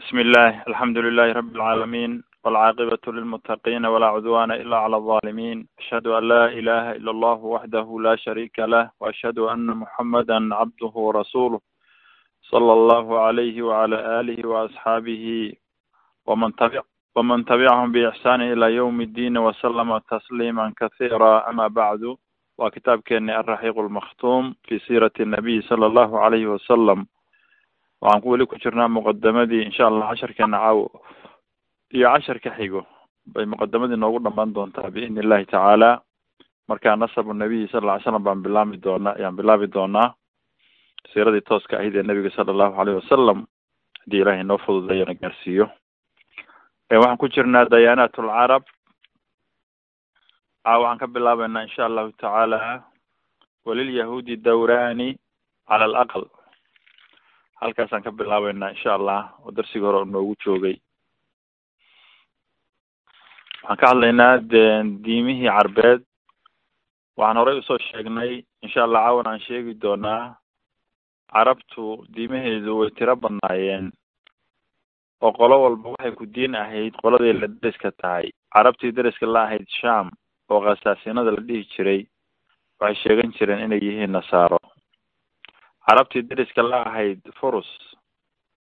بسم الله الحمد لله رب العالمين والعاقبة للمتقين ولا عدوان إلا على الظالمين أشهد أن لا إله إلا الله وحده لا شريك له وأشهد أن محمدا عبده ورسوله صلى الله عليه وعلى آله وأصحابه ومن تبع ومن تبعهم بإحسان إلى يوم الدين وسلم تسليما كثيرا أما بعد وكتاب كان الرحيق المختوم في سيرة النبي صلى الله عليه وسلم waxaan ku weli ku jirnaa muqadamadii insha allah casharkeena caawo iyo casharka xigo. Bay muqadamadii noogu dhamaan doontaa biidni illahi tacaala markaa nasabu nabiyi sala lla ly slam baan bilaabi doonaa ayaan bilaabi doonaa siiradii tooska ahayd ee nabiga sala allahu aleyhi wasalam haddii ilahay noo fududeeyo na gaarsiiyo waxaan ku jirnaa dayaanaat alcarab caawo waxaan ka bilaabeynaa insha allahu tacaala walilyahuudi dawrani cala alaqal halkaasaan ka bilaabeynaa insha allah oo darsigii hore noogu joogay. Waxaan ka hadlaynaa de diimihii carbeed. Waxaan horey u soo sheegnay insha allah caawan aan sheegi doonaa carabtu diimaheedu way tiro badnaayeen oo qolo walba waxay ku diin ahayd qoladay la deriska tahay. Carabtii deriska la ahayd sham oo khasaasinada la dhihi jiray waxay sheegan jireen inay yihiin nasaaro carabtii deriska la ahayd furus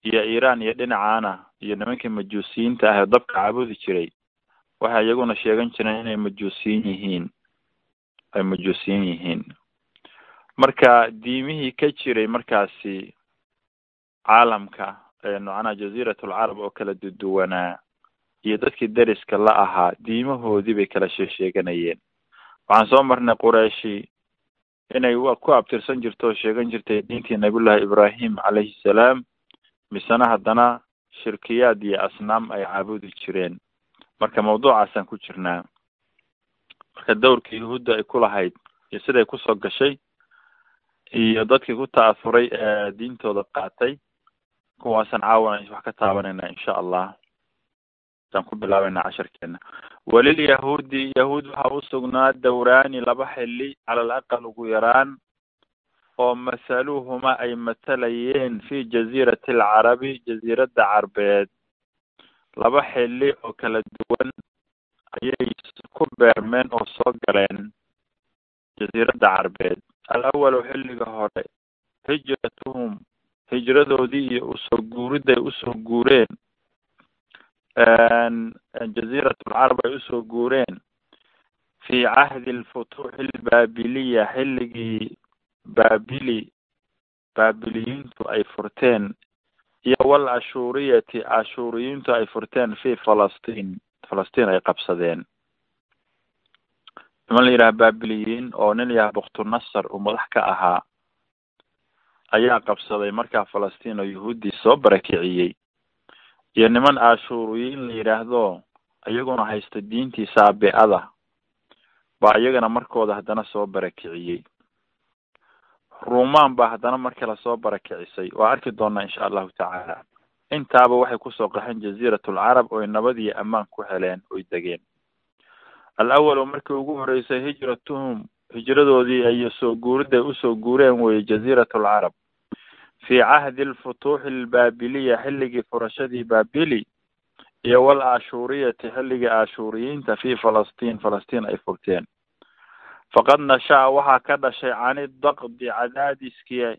iyo iiraan iyo dhinacaana iyo nimankii majuusiyiinta ah ee dabka caabudi jiray waxay iyaguna sheegan jireen inay majuusiyin yihiin ay majuusiyin yihiin. Marka diimihii ka jiray markaasi caalamka macnaha jaziirat alcarab oo kala duduwanaa iyo dadkii deriska la ahaa diimahoodii bay kala sheesheeganayeen waxaan soo marnay qureishi inay ku abtirsan jirto oo sheegan jirtay diintii nabiyullahi ibraahim calayhi salaam misena haddana shirkiyaad iyo asnaam ay caabudi jireen. Marka mawduucaasaan ku jirnaa marka dowrkii yahuudda ay ku lahayd iyo siday ku soo gashay iyo dadkii ku ta'afuray ee diintooda qaatay kuwaasaan caawan wax ka taabanayna insha allah. Saan ku bilaabayna casharkeena walilyahuudi yahuud waxaa usugnaa dawraani laba xili cala alaqal ugu yaraan oo masaluhuma ay matalayeen fi jaziirati alcarabi jaziiradda carbeed. Laba xili oo kala duwan ayay ku beermeen oo soo galeen jaziiradda carbeed. Alawalu xilliga hore hijratuhum hijradoodii iyo u soo guuriday u soo guureen jaziirat alcarab ay u soo guureen fi cahdi alfutuuxi albaabiliya xilligii baabili baabiliyiintu ay furteen iyo wal ashuuriyati ashuuriyiintu ay furteen fi falastiin falastiin ay qabsadeen. Niman la yidhaha baabiliyiin oo nin yaha buktunasar uu madax ka ahaa ayaa qabsaday markaa falastiin oo yahuuddii soo barakiciyey iyo niman ashuuriyiin la yidhaahdo iyaguna haysta diintii saabi'ada baa iyagana markooda haddana soo barakiciyey. Ruumaan baa haddana mar kale soo barakicisay waa arki doonaa insha allahu tacaala. Intaaba waxay ku soo qaxeen jaziirat alcarab oy nabad iyo ammaan ku heleen oy degeen. Alawalu markii ugu horeysay hijratuhum hijradoodii ay soo guuriday u soo guureen weye jaziirat alcarab fi cahdi alfutuuxi albaabiliya xilligii furashadii baabili iyo wal ashuuriyati xilligii ashuuriyiinta fi falastiin falastiin ay furteen faqad nasha-a waxaa ka dhashay cani daqdi cadaadiskii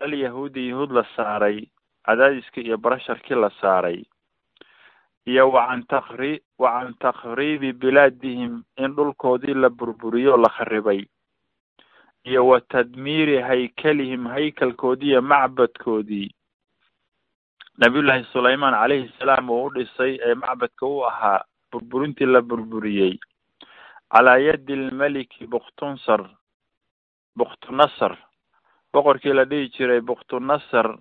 alyahuudi yahuud la saaray cadaadiskii iyo barasharkii la saaray iyo wacan takri wacan takhriibi bilaadihim in dhulkoodii la burburiyo la kharibay iyo wa tadmiiri haykalihim haykalkoodii iyo macbadkoodii. Nabiyullaahi sulaymaan calayhi salaam uu u dhisay ee macbadka u ahaa burburintii la burburiyey. Calaa yadi lmeliki buktunsar buktunasar boqorkii la dhihi jiray buktunasar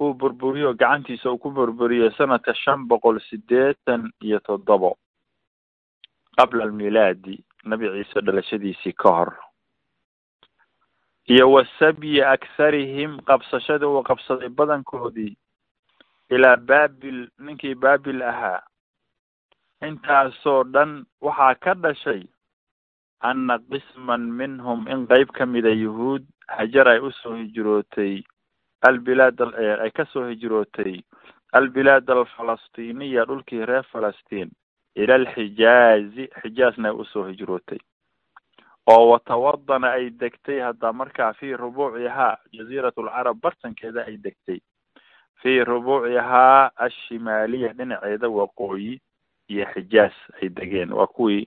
uu burburiyo gacantiisa uu ku burburiyey sanadka shan boqol sideetan iyo toddobo qabla almilaadi. Nabi ciise dhalashadiisii ka hor iyo wasabyi aktharihim qabsashada uu qabsaday badankoodii ilaa baabil ninkii baabil ahaa. Intaasoo dhan waxaa ka dhashay anna qisman minhum in qeyb ka mida yuhuud hajar ay u soo hijrootay albilaad ay ka soo hijrootay albilaad alfalastiiniya dhulkii reer falastiin ila alxijaazi xijaazna ay u soo hijrootay oo watawadana ay degtay hadda markaa fii rubuucihaa jaziirat alcarab bartankeeda ay degtay. Fii rubuucihaa ashimaaliya dhinaceeda waqooyi iyo xijaaz ay degeen. Waa kuwii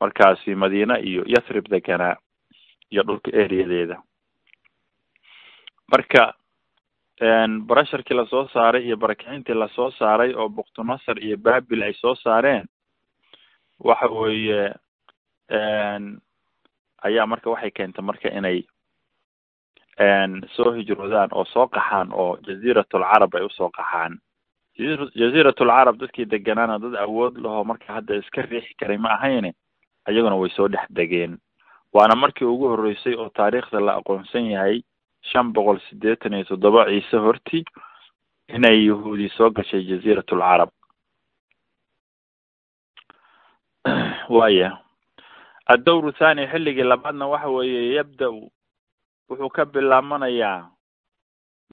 markaasi madiina iyo yathrib deganaa iyo dhulka eriyadeeda marka barasharkii la soo saaray iyo barakicintii la soo saaray oo buktunasar iyo babil ay soo saareen waxa weeye ayaa marka waxay keentay marka inay soo hijroodaan oo soo qaxaan oo jaziiratulcarab ay u soo qaxaan jaziiratulcarab dadkii deganaana dad awood lahoo marka hadda iska riixi karay ma ahayne ayaguna way soo dhex degeen. Waana markii ugu horreysay oo taariikhda la aqoonsan yahay shan boqol siddeetan iyo toddoba ciise horti inay yahuudi soo gashay jaziiratulcarab waya addowru thani xilligii labaadna waxa weeye yabda-u wuxuu ka bilaabanayaa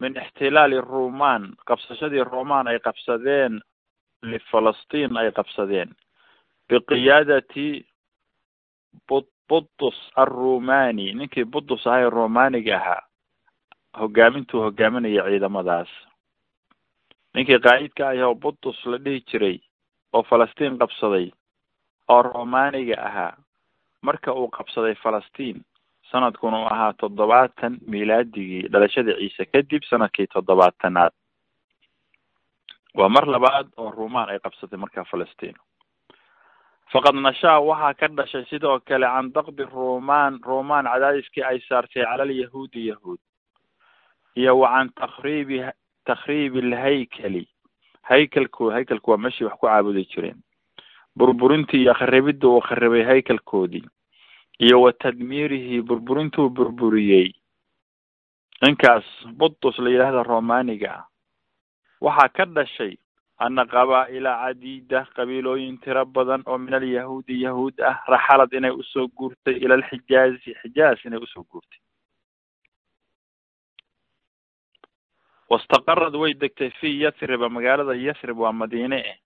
min ixtilaali rumaan qabsashadii roman ay qabsadeen lifalastiin ay qabsadeen biqiyaadati bu butus arrumani ninkii butus ahay romaniga ahaa hogaamintuu hogaaminaya ciidamadaas ninkii qaa'idka ah oo butus la dhihi jiray oo falastiin qabsaday oo romaniga ahaa marka uu qabsaday falastiin sanadkuna uu ahaa toddobaatan milaadigii dhalashadii ciise kadib sannadkii toddobaatanaad. Waa mar labaad oo rumaan ay qabsatay markaa falastiin. Faqad nashaa waxaa ka dhashay sidoo kale can daqdi rumaan rumaan cadaadiskii ay saartay cala alyahuudi yahuud iyo wa can takriibi takhriibi alhaykali. Haykalku haykalku waa meshii wax ku caabudi jireen burburintii iyo kharibidda uu kharibay haykalkoodii. Iyo wa tadmiirihi burburintuu burburiyey. Ninkaas butus la yidhaahda romaniga waxaa ka dhashay ana qabaa'ila cadiida qabiilooyin tiro badan oo min alyahuudi yahuud ah raxalad inay u soo guurtay ila alxijaazi xijaaz inay u soo guurtay. Wastaqarad way degtay fi yathriba magaalada yathrib waa madiine. eh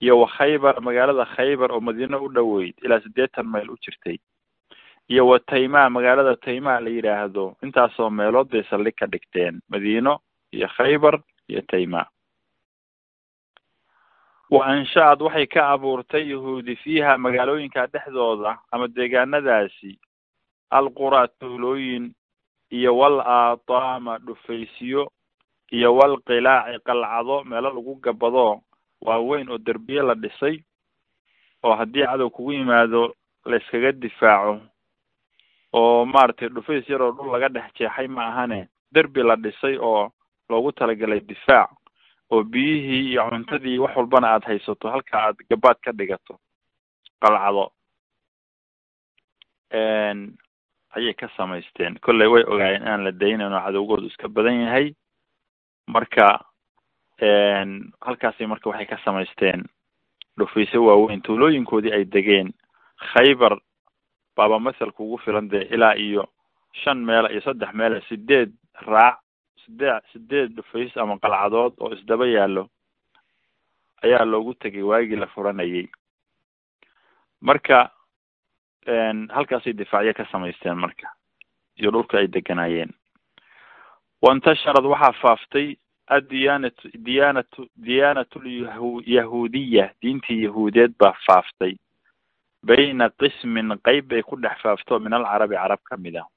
iyo wa khaybar magaalada khaybar oo madiine u dhoweyd ilaa siddeetan mayl u jirtay. Iyo wa tayma magaalada tayma la yidhaahdo intaasoo meelood bay saldhig ka dhigteen madiino iyo khaybar iyo tayma. Wa ansha-ad waxay ka abuurtay yahuudi fiiha magaalooyinka dhexdooda ama deegaanadaasi alquraa tuulooyin iyo wal aataama dhufaysyo iyo wal qilaaci qalcado meelo lagu gabado waaweyn oo derbiye la dhisay oo haddii cadow kugu yimaado la iskaga difaaco oo maaragtay dhufays yaroo dhul laga dhex jeexay ma ahane derbi la dhisay oo loogu talagalay difaac oo biyihii iyo cuntadii wax walbana aada haysato halka aad gabaad ka dhigato qalcado. Ayay ka samaysteen. Kolley way ogaayeen inaan la daynayn oo cadowgoodu iska badan yahay. Marka halkaasi marka waxay ka samaysteen dhufaysyo waaweyn tuulooyinkoodii ay degeen khaybar baaba masalka ugu filan dee ilaa iyo shan meela iyo saddex meela sideed raac sidee sideed dhufays ama qalcadood oo isdaba yaallo ayaa loogu tegay waagii la furanayay marka halkaasay difaacyo ka samaysteen marka iyo dhulka ay deganaayeen. Waintasharad waxaa faaftay addiyaanatu diyaanatu diyaanatulyahu yahuudiya diintii yahuudeed baa faaftay bayna qismin qeyb bay ku dhex faafto min alcarabi carab ka mid ah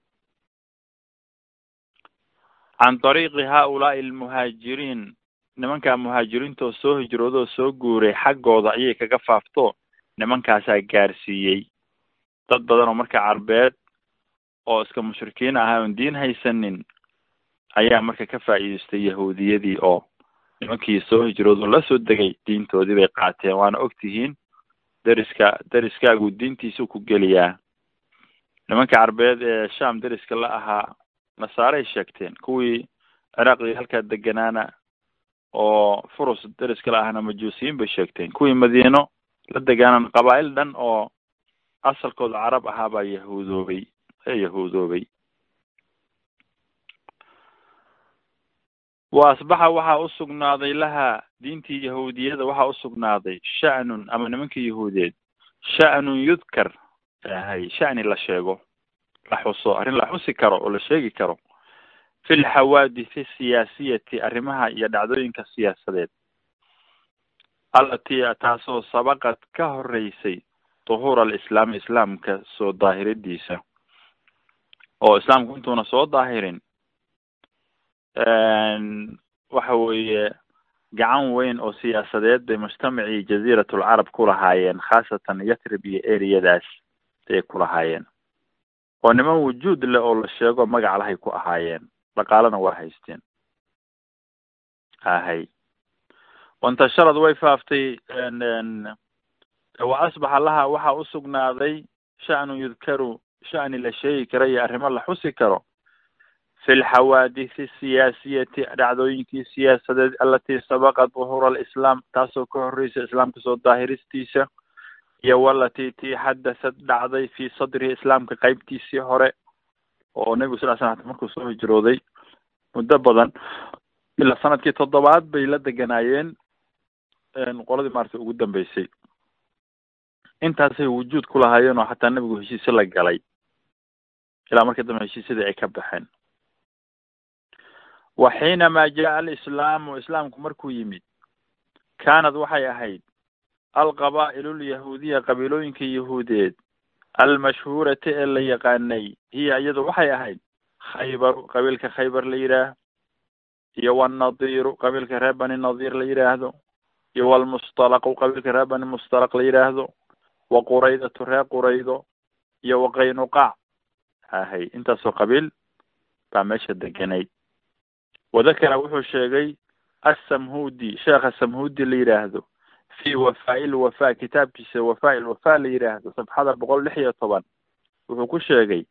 can dariiqi haaulaai almuhaajiriin nimankaa muhaajiriintoo soo hijroodoo soo guuray xaggooda ayay kaga faafto nimankaasaa gaarsiiyey dad badan oo marka carbeed oo iska mushrikiin ahaa oon diin haysanin ayaa marka ka faa'iidaystay yahuudiyadii oo nimankii soo hijrood oo la soo degay diintoodii bay qaateen. Waana ogtihiin deriska deriskaagu diintiisuu ku geliyaa. Nimanka carbeed ee sham deriska la ahaa nasaaray sheegteen kuwii ciraaqdii halkaa deganaana oo furus deriska la ahna majuusiyiin bay sheegteen. Kuwii madiino la degaanaan qabaa'il dhan oo asalkooda carab ahaa baa yahuudoobay ee yahuudoobay wa asbaxa waxaa usugnaaday laha diintii yahuudiyada waxaa usugnaaday sha'nun ama nimankii yahuudeed. Sha'nun yudkar hay sha'ni la sheego la xuso arrin la xusi karo oo la sheegi karo. Fi lxawaadisi siyaasiyati arrimaha iyo dhacdooyinka siyaasadeed. Allatii taasoo sabaqad ka horeysay duhuur alislaami islaamka soo daahiridiisa oo islaamku intuuna soo daahirin waxa weeye gacan weyn oo siyaasadeed bay mujtamacii jaziirat alcarab ku lahaayeen khaasatan yatrib iyo ereyadaas ayay ku lahaayeen. Oo niman wujuud leh oo la sheego magac lahay ku ahaayeen dhaqaalana waa haysteen. Ahay wantasharad way faaftay wa asbaxa laha waxaa usugnaaday sha'nu yudkaru sha'ni la sheegi kara iyo arrimo la xusi karo fi lxawaadisi siyaasiyati dhacdooyinkii siyaasadeed alatii sabaqat duhuura alislaam taasoo ka horreysay islaamka soo daahiristiisa iyo walatii tii xadasad dhacday fi sadrihi islaamka qeybtiisii hore oo nebigu sal l slam markuu soo hijrooday muddo badan ilaa sannadkii toddobaad bay la deganaayeen qoladii maarata ugu dambeysay. Intaasay wujuud ku lahaayeen oo xataa nebigu heshiisyo la galay. Ilaa markii dambe heshiisyadii ay ka baxeen wa xiinamaa jaa alislaamu islaamku markuu yimid kaanad waxay ahayd alqabaa'ilu lyahuudiya qabiilooyinka yahuudeed almashhuurati ee la yaqaanay hiya iyadu waxay ahayd khaybaru qabiilka khaybar la yidhaah iyo walnadiiru qabiilka reer bani nadiir la yidhaahdo iyo walmustalaqu qabiilka reer bani mustalaq la yidhaahdo wa quraydatu reer quraydo iyo wa qaynuqaac ahay intaasoo qabiil baa meesha deganayd wadakara wuxuu sheegay assamhudi sheekha samhudi la yidhaahdo fi wafaa-il wafaa kitaabkiisa wafaa-il wafaa la yidhaahdo safxada boqol lix iyo toban wuxuu ku sheegay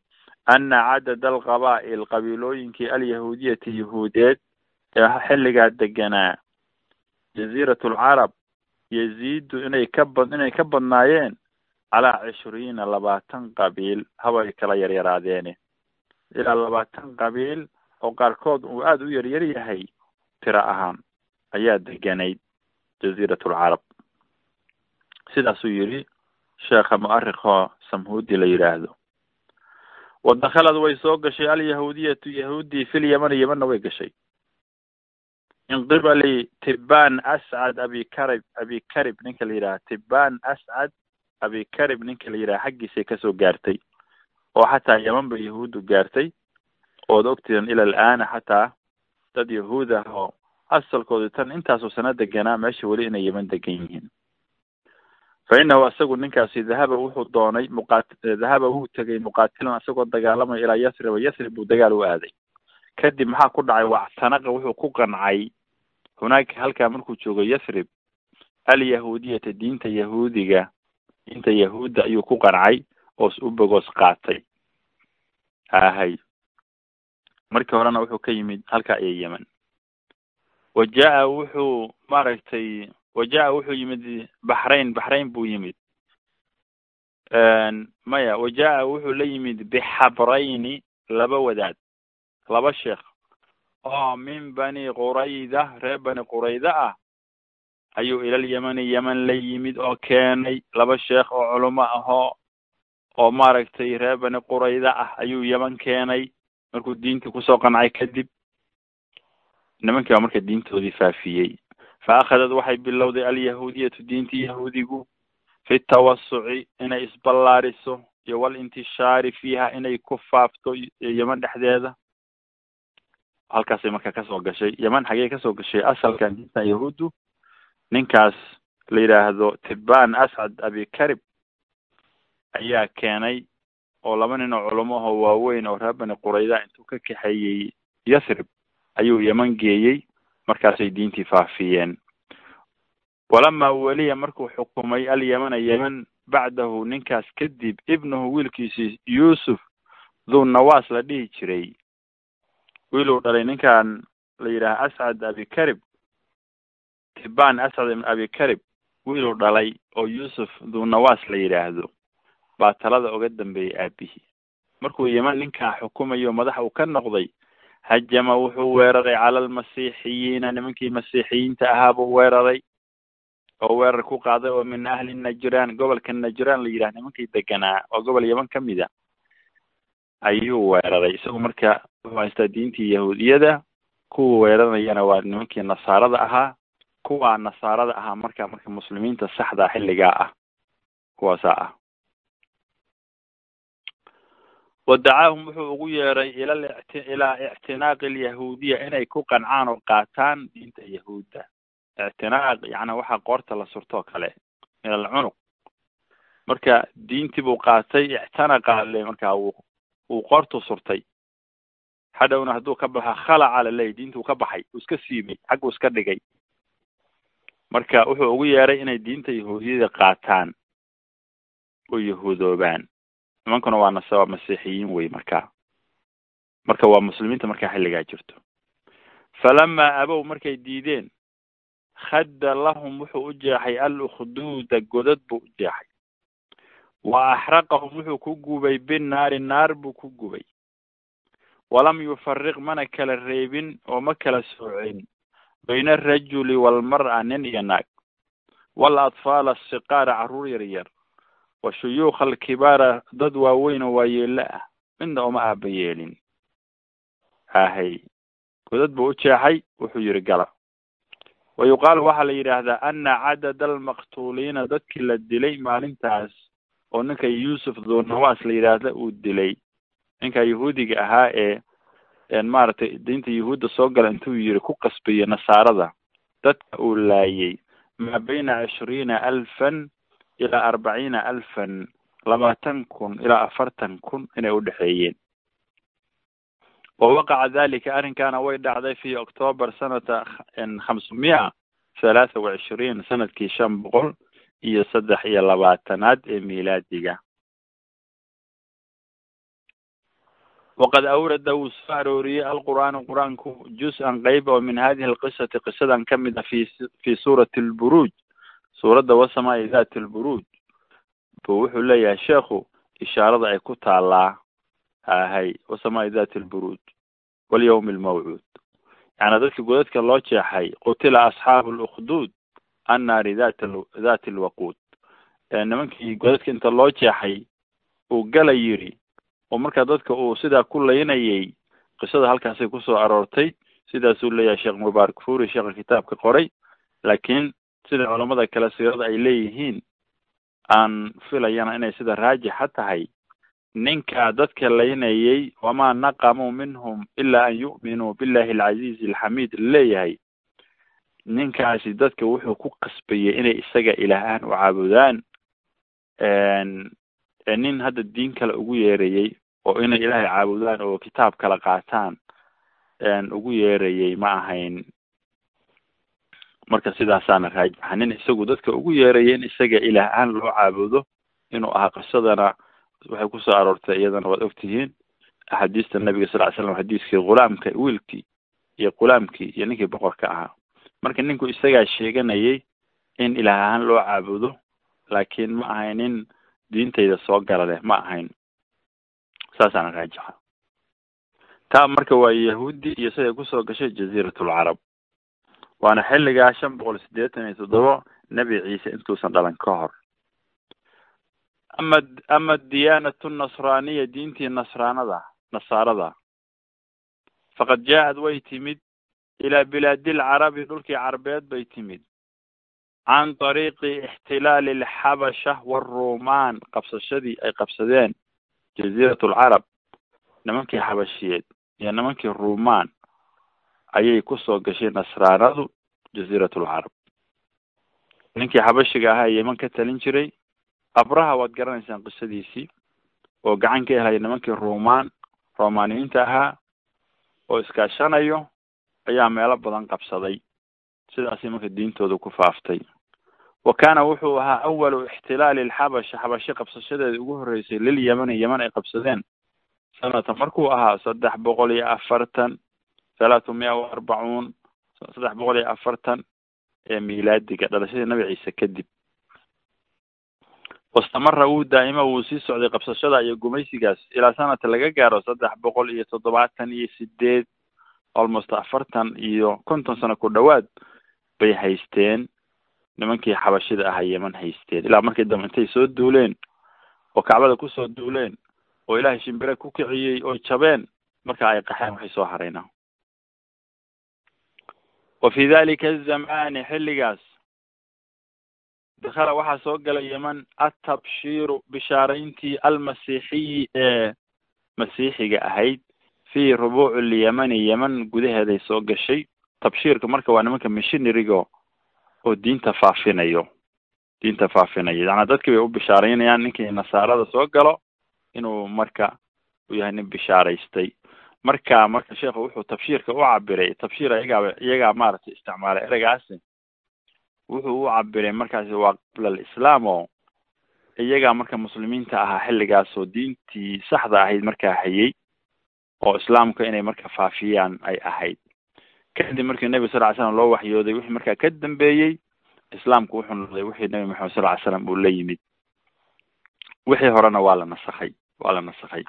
ana cadada alqabaa'il qabiilooyinkii alyahuudiyati yahuudeed ee xilligaa deganaa jaziirat alcarab yaziidu inay ka bad inay ka badnaayeen calaa cishriina labaatan qabiil habay kala yaryaraadeene ilaa labaatan qabiil oo qaarkood uu aada u yaryar yahay tiro ahaan ayaa deganayd jaziirat alcarab sidaasuu yidhi sheekha mu'arikho samhudi la yidhaahdo wadakhalad way soo gashay alyahuudiyatu yahuudii fil yamani yemanna way gashay. Min qibali tibban ascad abi karib abi karib ninka la yidhaha tibban ascad abi karib ninka la yidhaha xaggiisay ka soo gaartay. Oo xataa yeman ba yahuuddu gaartay ood ogtidan ila alaana xataa dad yahuud ah oo asalkoodu tan intaasoo sano deganaa meesha weli inay yeman degan yihiin fa inahu isagu ninkaasi dahaba wuxuu doonay muqat dahaba wuu tegay muqaatilan isagoo dagaalamaya ilaa yasriba yasrib buu dagaal u aaday kadib maxaa ku dhacay wactanaqa wuxuu ku qancay hunaaka halkaa markuu joogo yasrib alyahuudiyata diinta yahuudiga diinta yahuudda ayuu ku qancay oos u bogoos qaatay ahay markii horena wuxuu ka yimid halkaa iyo yemen. Wa jaa wuxuu maaragtay wa jaa wuxuu yimid baxrayn baxrayn buu yimid. Maya wa jaa wuxuu la yimid bixabrayni laba wadaad laba sheekh oo min bani qurayda reer bani qurayda ah ayuu ilal yemani yeman la yimid oo keenay laba sheekh oo culimo ahoo oo maaragtay reer bani qurayda ah ayuu yeman keenay markuu diintii ku soo qancay kadib nimankii baa marka diintoodii faafiyey. Fa akhadad waxay bilowday alyahuudiyatu diintii yahuudigu fi tawasuci inay isballaariso iyo walintishaari fiiha inay ku faafto yeman dhexdeeda. Halkaasay marka ka soo gashay. Yeman xagee ka soo gashay asalkan diinta yahuuddu. Ninkaas la yidhaahdo tibban ascad abi karib ayaa keenay oo laba nin oo culamo ahoo waaweyn oo reer bani qurayda intuu ka kaxeeyey yasrib ayuu yeman geeyey. Markaasay diintii faafiyeen. Walamaa weliya markuu xukumay alyemana yeman bacdahu ninkaas kadib ibnuhu wiilkiisii yuusuf dhuu nawaas la dhihi jiray. Wiiluu dhalay ninkan la yidhaha ascad abi karib tibban ascad ibn abi karib wiiluu dhalay oo yuusuf dhuu nawaas la yidhaahdo baa talada oga dambeeyey aabihii markuu yeman ninkaa xukumayo madax uu ka noqday hajama wuxuu weeraray cala almasiixiyiina nimankii masiixiyiinta ahaa buu weeraray oo weerar ku qaaday oo min ahli najraan gobolka najraan la yidhaha nimankii deganaa oo gobol yaman ka mid a ayuu weeraray. Isagu marka wuxuu haystaa diintii yahuudiyada kuwa weeranayana waa nimankii nasaarada ahaa kuwaa nasaarada ahaa marka marka muslimiinta saxda xilligaa ah kuwaasaa ah wadacaahum wuxuu ugu yeeray ila ilaa ictinaaqi alyahuudiya inay ku qancaan oo qaataan diinta yahuudda ictinaaq yacni waxaa qoorta la surto oo kale min alcunuq marka diintii buu qaatay ictanaqa le markaa wuu uu qoortu surtay hadhowna hadduu ka baxo khalaca laley diintuu ka baxay uu iska siibay xagguu iska dhigay marka wuxuu ugu yeeray inay diinta yahuudiyada qaataan oo yahuudoobaan nimankuna waa nas waa masiixiyiin wey marka marka waa muslimiinta markaa xilligaa jirto. Falamaa abow markay diideen khadda lahum wuxuu u jeexay al ukhduuda godad buu u jeexay. Wa axraqahum wuxuu ku gubay binnaari naar buu ku gubay. Walam yufariq mana kala reebin oo ma kala soocin bayna arajuli waalmar'a nin iyo naag. Wal atfaala asiqaara carruur yar yar wa shuyuukha alkibaara dad waaweyn oo waayeelo ah. Midna uma aaba yeelin. Ahay godad buu u jeexay wuxuu yihi gala. Wa yuqaalu waxaa la yidhaahdaa ana cadada almaqtuuliina dadkii la dilay maalintaas oo ninka yuusuf dunawas la yidhaahda uu dilay. Ninka yahuudiga ahaa ee maaragtay diinta yahuudda soo gala intuu yiri ku qasbiyo nasaarada dadka uu laayay maa bayna cishriina alfan ilaa arbaciina alfan labaatan kun ilaa afartan kun inay udhexeeyeen wa waqaca dalika arrinkaana way dhacday fi octoobar sanata khamsumia halaatha wa cishriin sannadkii shan boqol iyo saddex iyo labaatanaad ee milaadiga. Waqad awrada wuu soo arooriyey alqur'aanu qur'aanku juz-an qeyb oo min hadihi alqisati qisadan ka mid a fi fi suurati alburuuj suuradda wasamaai dati alburuuj buu wuxuu leeyahay sheekhu ishaarada ay ku taalaa ahay wasamaai dati alburuuj walyawmi almawcuud yacni dadka godadka loo jeexay qutila asxaabu lukhduud annaari dat dati alwaquud. Nimankii godadka inta loo jeexay uu gala yiri oo markaa dadka uu sidaa ku laynayay qisada halkaasay ku soo aroortay sidaasuu leeyahay sheekh mubaarak furi sheekha kitaabka qoray. Laakiin sida culamada kale siirada ay leeyihiin aan filayana inay sida raajixa tahay. Ninka dadka laynayay wamaa naqamuu minhum ilaa an yu'minuu billahi alcaziizi alxamiid la leeyahay ninkaasi dadka wuxuu ku qasbayay inay isaga ilaahaan u caabudaan nin hadda diin kale ugu yeerayay oo inay ilaahay caabudaan oo kitaab kala qaataan ugu yeerayay ma ahayn marka sidaasaana raajixa nin isagu dadka ugu yeeraya in isaga ilaah ahaan loo caabudo inuu ahaa qisadana waxay ku soo aroortay iyadana waad ogtihiin axaadiista nabiga sal ly slam xadiiskii ghulaamka wiilkii iyo ghulaamkii iyo ninkii boqorka ahaa. Marka ninku isagaa sheeganayay in ilaah ahaan loo caabudo laakiin ma ahayn nin diintayda soo gala leh ma ahayn. Saasaana raajixa taa marka waa yahuudi iyo siday ku soo gashay jaziiratulcarab waana xilligaa shan boqol siddeetan iyo toddoba nebi ciise intuusan dhalan ka hor. Ama ama diyaanatu nasraaniya diintii nasraanada nasaarada. Faqad jaa-ad way timid ilaa bilaadil carabi dhulkii carbeed bay timid. Can طariiqi ixtilaali alxabasha waruumaan qabsashadii ay qabsadeen jaziirat alcarab nimankii xabashiyeed iyo nimankii ruumaan ayay ku soo gashay nasraanadu jaziirat alcarab ninkii xabashiga ahaa yeman ka talin jiray abraha waad garanaysaan qisadiisii oo gacan ka helaya nimankii ruumaan romaaniyiinta ahaa oo iskaashanayo ayaa meelo badan qabsaday. Sidaasay marka diintooda ku faaftay. Wa kaana wuxuu ahaa awalu ixtilaali alxabasha xabashi qabsashadeeda ugu horreysay lilyemani yeman ay qabsadeen. Sanata markuu ahaa saddex boqol iyo afartan thalaathu mia wa arbacuun saddex boqol iyo afartan ee milaadiga dhalashadii nabi ciise kadib wastamara wuu daa'ima wuu sii socday qabsashada iyo gumaysigaas. Ilaa sanata laga gaaro saddex boqol iyo toddobaatan iyo sideed almost afartan iyo konton sano ku dhowaad bay haysteen. Nimankii xabashida ahaa yeman haysteen. Ilaa markii dambe intay soo duuleen oo kacbada ku soo duuleen oo ilaahay shimbire ku kiciyey oo jabeen marka ay qaxeen waxay soo harayna wa fi dalika azamani xilligaas. Dakhala waxaa soo galay yeman atabshiiru bishaarayntii almasiixiyi ee masiixiga ahayd fi rubuuc lyemani yeman gudaheeday soo gashay. Tabshiirka marka waa nimanka missionariga oo diinta faafinayo. Diinta faafinayo. Yacnaa dadkii bay u bishaaraynayaan ninkii nasaarada soo galo inuu marka u yahay nin bishaaraystay marka marka sheekhu wuxuu tabshiirka u cabiray tabshiir iyagaaba iyagaa maaragtay isticmaalay ereygaasi. Wuxuu u cabiray markaasi waa qabla alislaam oo iyagaa marka muslimiinta ahaa xilligaas oo diintii saxda ahayd markaa hayay oo islaamka inay marka faafiyaan ay ahayd. Kadib markii nebiga sal ly slam loo waxyooday wixii markaa ka dambeeyey islaamku wuxuu noqday wixii nebi maxamed sal ly slam uu la yimid. Wixii horena waa la nasakhay waa la nasakhay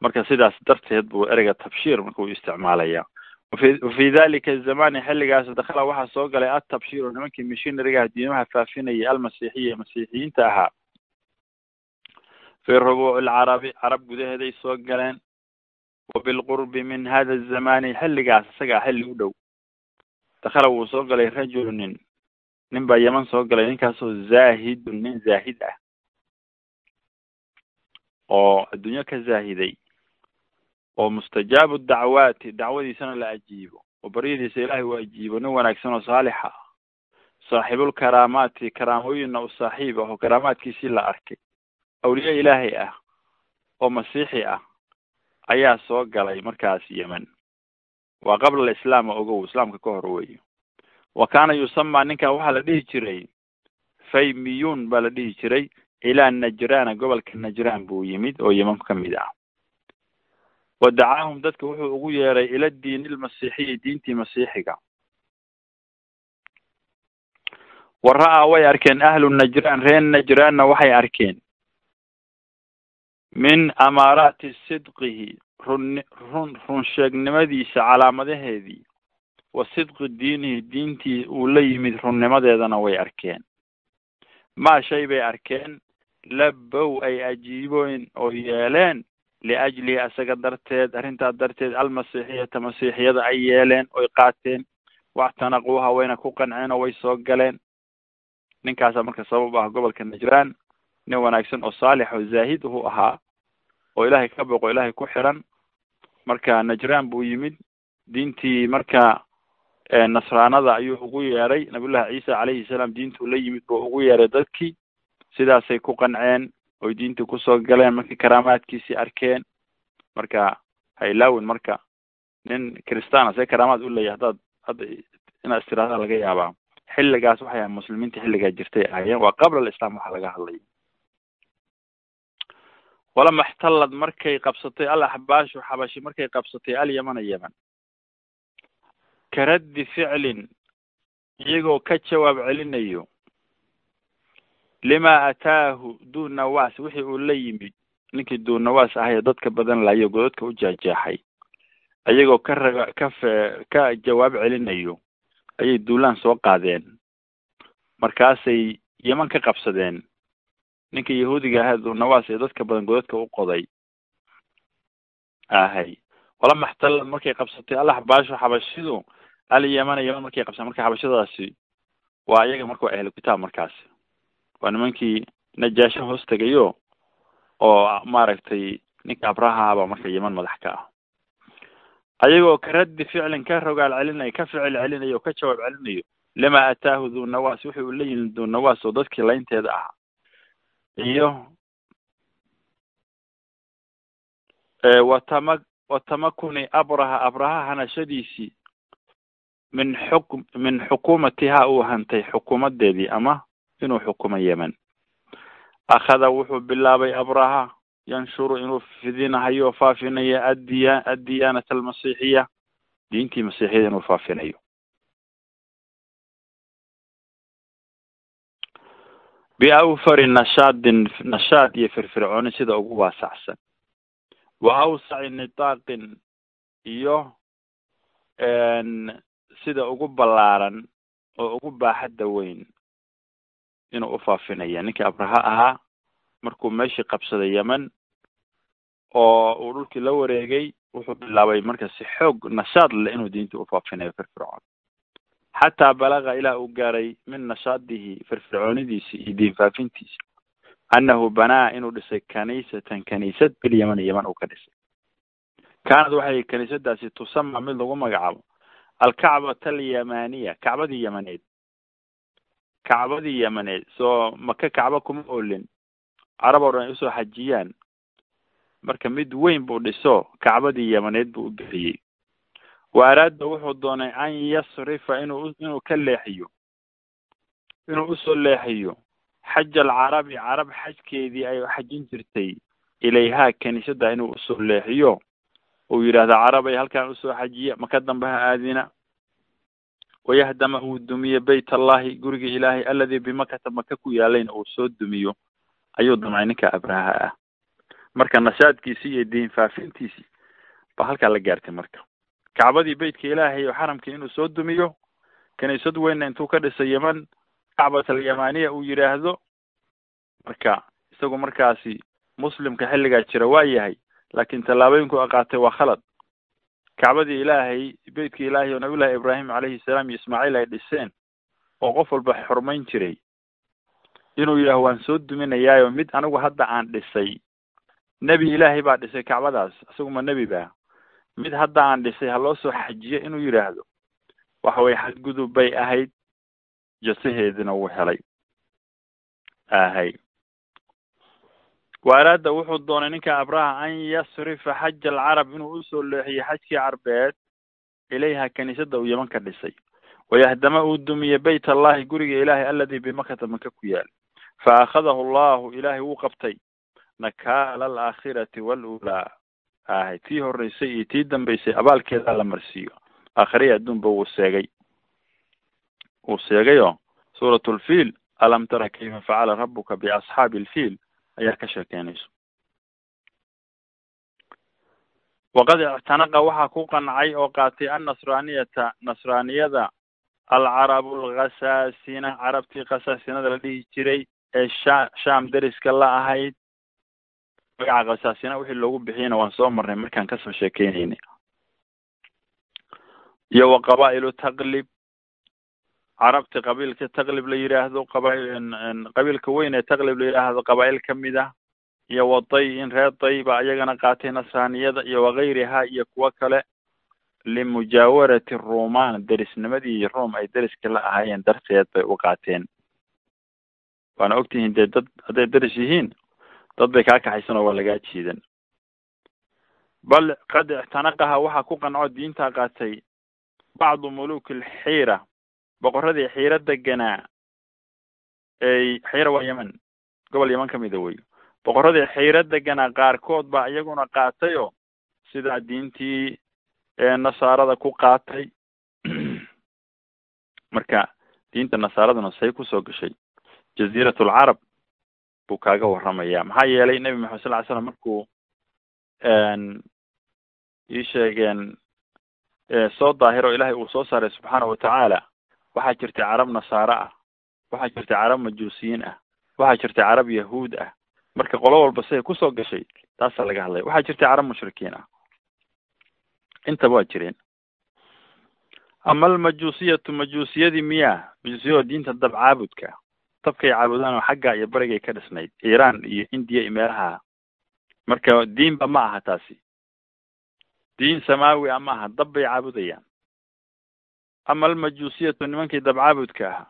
marka sidaas darteed buu ereyga tabshiir marka uu isticmaalaya. Wafi dalika zamani xilligaas dakhala waxaa soo galay atabshiiru nimankii missionarigaha diimaha faafinayay almasiixiya masiixiyiinta ahaa fi rubuuc alcarabi carab gudaheeday soo galeen. Wabilqurbi min hada azamani xilligaas isagaa xilli u dhow. Dakhala wuu soo galay rajulu nin. Nin baa yeman soo galay ninkaasoo zaahidun nin zaahid ah. Oo adduunyo ka zaahiday oo mustajaabu dacwaati dacwadiisana la ajiibo oo baryadiisa ilaahay uu ajiibo nin wanaagsan oo saalixa ah. Saaxibulkaraamaati karaamooyinna u saaxiib ah oo karaamaadkiisii la arkay. Awliye ilaahay ah oo masiixi ah ayaa soo galay markaas yemen. Waa qabla alislaam ogow islaamka ka hor weeyo. Wa kaana yusamaa ninkan waxaa la dhihi jiray faymiyun baa la dhihi jiray ilaa najrana gobolka najran buu yimid oo yeman ka mid ah wa dacaahum dadka wuxuu ugu yeeray ila diin ilmasiixiyi diintii masiixiga wa ra'aa way arkeen ahlu najran reer najranna waxay arkeen min amaaraati sidqihi run run run sheegnimadiisa calaamadaheedii wa sidqi diinihi diintii uu la yimid runnimadeedana way arkeen maa shay bay arkeen labow ay ajiiboyn oo yeeleen liajlihi asaga darteed arrintaa darteed almasiixiyata masiixiyada ay yeeleen oy qaateen waxtanaquuha wayna ku qanceen oo way soo galeen ninkaasa marka sabab ah gobolka najraan nin wanaagsan oo saalix oo zaahid uhu ahaa oo ilaahay ka boqo ilaahay ku xiran marka najraan buu yimid diintii marka nasraanada ayuu ugu yeeray nabiyullahi ciisa calayhi salaam diintuu la yimid buu ugu yeeray dadkii sidaasay ku qanceen oy diintii ku soo galeen markii karaamaadkiisii arkeen marka ha ilaawin marka nin christaana see karaamaad u leeyahy haddaad hadda inaad istiraahdaa laga yaabaa. Xilligaas waxay ahay muslimiinta xilligaa jirtay ahaayeen waa qabla alislam waxa laga hadlay. Walama ixtallad markay qabsatay al axbaashu xabashi markay qabsatay alyamana yeman ka raddi ficlin iyagoo ka jawaab celinayo lima ataahu duunawaas wixii uu la yimid ninkii duunawaas ahaye dadka badan layo godadka u jaajeexay ayagoo ka raga ka fe ka jawaab celinayo ayay duulaan soo qaadeen. Markaasay yeman ka qabsadeen. Ninka yahuudiga ahaa duunawaas ee dadka badan godadka u qoday ahay. Walama ixtallad markay qabsatay alaxbaashu xabashidu alyamana yeman markay qabsatay marka xabashadaasi waa iyaga marka waa ahlu kitaab markaasi waa nimankii najaasho hoos tegayo oo maaragtay ninka abrahaaba marka yeman madax ka ah. Ayagoo ka raddi ficlin ka rogaal celinayo ka ficil celinayo ka jawaab celinayo lima ataahu duunawaas wuxu uu la yimid duunawaas oo dadkii laynteeda ahaa. Iyo watama watamakuni abraha abraha hanashadiisii min xuk min xukuumatiha uu hantay xukuumadeedii ama inuu xukumo yemen akhada wuxuu bilaabay abraha yanshuru inuu fidinahayo faafinayo addiya addiyaanata almasiixiya diintii masiixiyada inuu faafinayo. Biawfari nashaadin nashaad iyo firfircooni sida ugu waasacsan. Wa awsaci nitaaqin iyo sida ugu ballaaran oo ugu baaxadda weyn inuu ufaafinaya ninkii abraha ahaa markuu meeshii qabsaday yemen oo uu dhulkii la wareegay wuxuu bilaabay marka si xoog nashaad leh inuu diinta ufaafinayo firfircoon. Xataa balaga ilaa uu gaaray min nashaadihi firfircoonidiisi iyo diin faafintiisa. Annahu banaa inuu dhisay kaniisatan kaniisad bilyaman yeman uu ka dhisay. Kaanad waxay kaniisadaasi tusama mid lagu magacaabo. Alkacbata alyamaniya kacbadii yamaneed kacbadii yamaneed soo maka kacba kuma olin carab oo dhan ay u soo xajiyaan. Marka mid weyn buu dhiso kacbadii yamaneed buu u geliyey. Wa araada wuxuu doonay an yasrifa inuu inuu ka leexiyo. Inuu u soo leexiyo. Xaj alcarabi carab xajkeedii ay xajin jirtay. Ilayhaa kaniisada inuu u soo leexiyo. Uu yidhaahda carabay halkaan u soo xajiya maka dambe ha aadina wayahdama uu dumiye bayt allahi guriga ilaahay alladii bimakata maka ku yaalayna uu soo dumiyo. ayuu damcay ninka abraha ah marka nashaadkiisii iyo diin faafintiisii ba halkaa la gaartay marka kacbadii beytka ilaahay oo xaramkii inuu soo dumiyo kaniisad weynna intuu ka dhisay yeman kacbat alyamaniya uu yidhaahdo marka isagu markaasi muslimka xilligaa jira waa yahay laakin tallaabooyinku aqaatay waa khalad kacbadii ilaahay beytka ilaahay oo nabiyullahi ibraahim calayhi salaam iyo ismaaciil ay dhiseen oo qof walba xurmayn jiray inuu yidhaaho waan soo duminayaayo mid anigu hadda aan dhisay. Nebi ilaahay baa dhisay kacbadaas isaguma nebi ba mid hadda aan dhisay ha loo soo xajiyo inuu yidhaahdo waxa weye xadgudub bay ahayd jasaheedina wuu helay. Ahay wa araada wuxuu doonay ninka abraha an yasrifa xaja alcarab inuu u soo leexiyo xajkii carbeed ilayha kaniisada uu yeman ka dhisay. Wayahdama uu dumiye bayt allahi guriga ilaahay alladii bimakata maka ku yaal. Fa akhadahu allahu ilaahay wuu qabtay. Nakaala alaakhirati walulaa ahay tii horeysay iyo tii dambeysay abaalkeeda la marsiiyo. Aakhiriya adduunba wuu seegay. Wuu seegayoo? Suurat lfiil alam tara kayfa facala rabuka biasxaabi alfiil ayaa ka sheekeynayso. Waqad ictanaqa waxaa ku qancay oo qaatay annasraaniyata nasraaniyada alcarabu alkhasaasina carabtii khasaasinada la dhihi jiray ee sha sham deriska la ahayd. Magaca khasaasina wixii loogu bixiyeyna waan soo marnay markaan ka soo sheekeyneynay iyo wa qabaa'ilu taqlib carabti qabiilka taqlib la yidhaahdo qaba qabiilka weyn ee taqlib la yidhaahdo qabaa'il ka mid ah iyo waday in reer day ba iyagana qaatay nasraaniyada iyo wakayriha iyo kuwo kale limujaawarati ruman derisnimadii rom ay deriska la ahaayeen darteed bay u qaateen waana ogtihiin dee dad hadday deris yihiin dad bay kaa kaxaysan oo waa lagaa jiidan bal qad ictanaqaha waxaa ku qanco diintaa qaatay bacdu muluki alxiira boqoradii xiiro deganaa ey xiira waa yemen gobol yeman kamida wey boqoradii xiiro deganaa qaarkood baa iyaguna qaatayoo sidaa diintii nasaarada ku qaatay. Marka diinta nasaaraduna say ku soo gashay jaziirat alcarab buu kaaga warramaya maxaa yeelay nebi maxamed sal ly slam markuu ii sheegeen soo daahiro ilaahay uu soo saaray subxaana watacaala waxaa jirtay carab nasaare ah. Waxaa jirtay carab majuusiyiin ah. Waxaa jirtay carab yahuud ah. Marka qolo walba siday ku soo gashay taasaa laga hadlaya waxaa jirtay carab mushrikiin ah. Intaba waa jireen. Ama almajuusiyatu majuusiyadii miyaa majuusiyado diinta dab caabudka. Dabkay caabudaan oo xagga iyo barigay ka dhisnayd. Iiraan iyo indiya iyo meelaha. Marka diinba ma aha taasi. Diin samaawi a ma aha dab bay caabudayaan ama almajuusiyatu nimankii dab caabudka ahaa.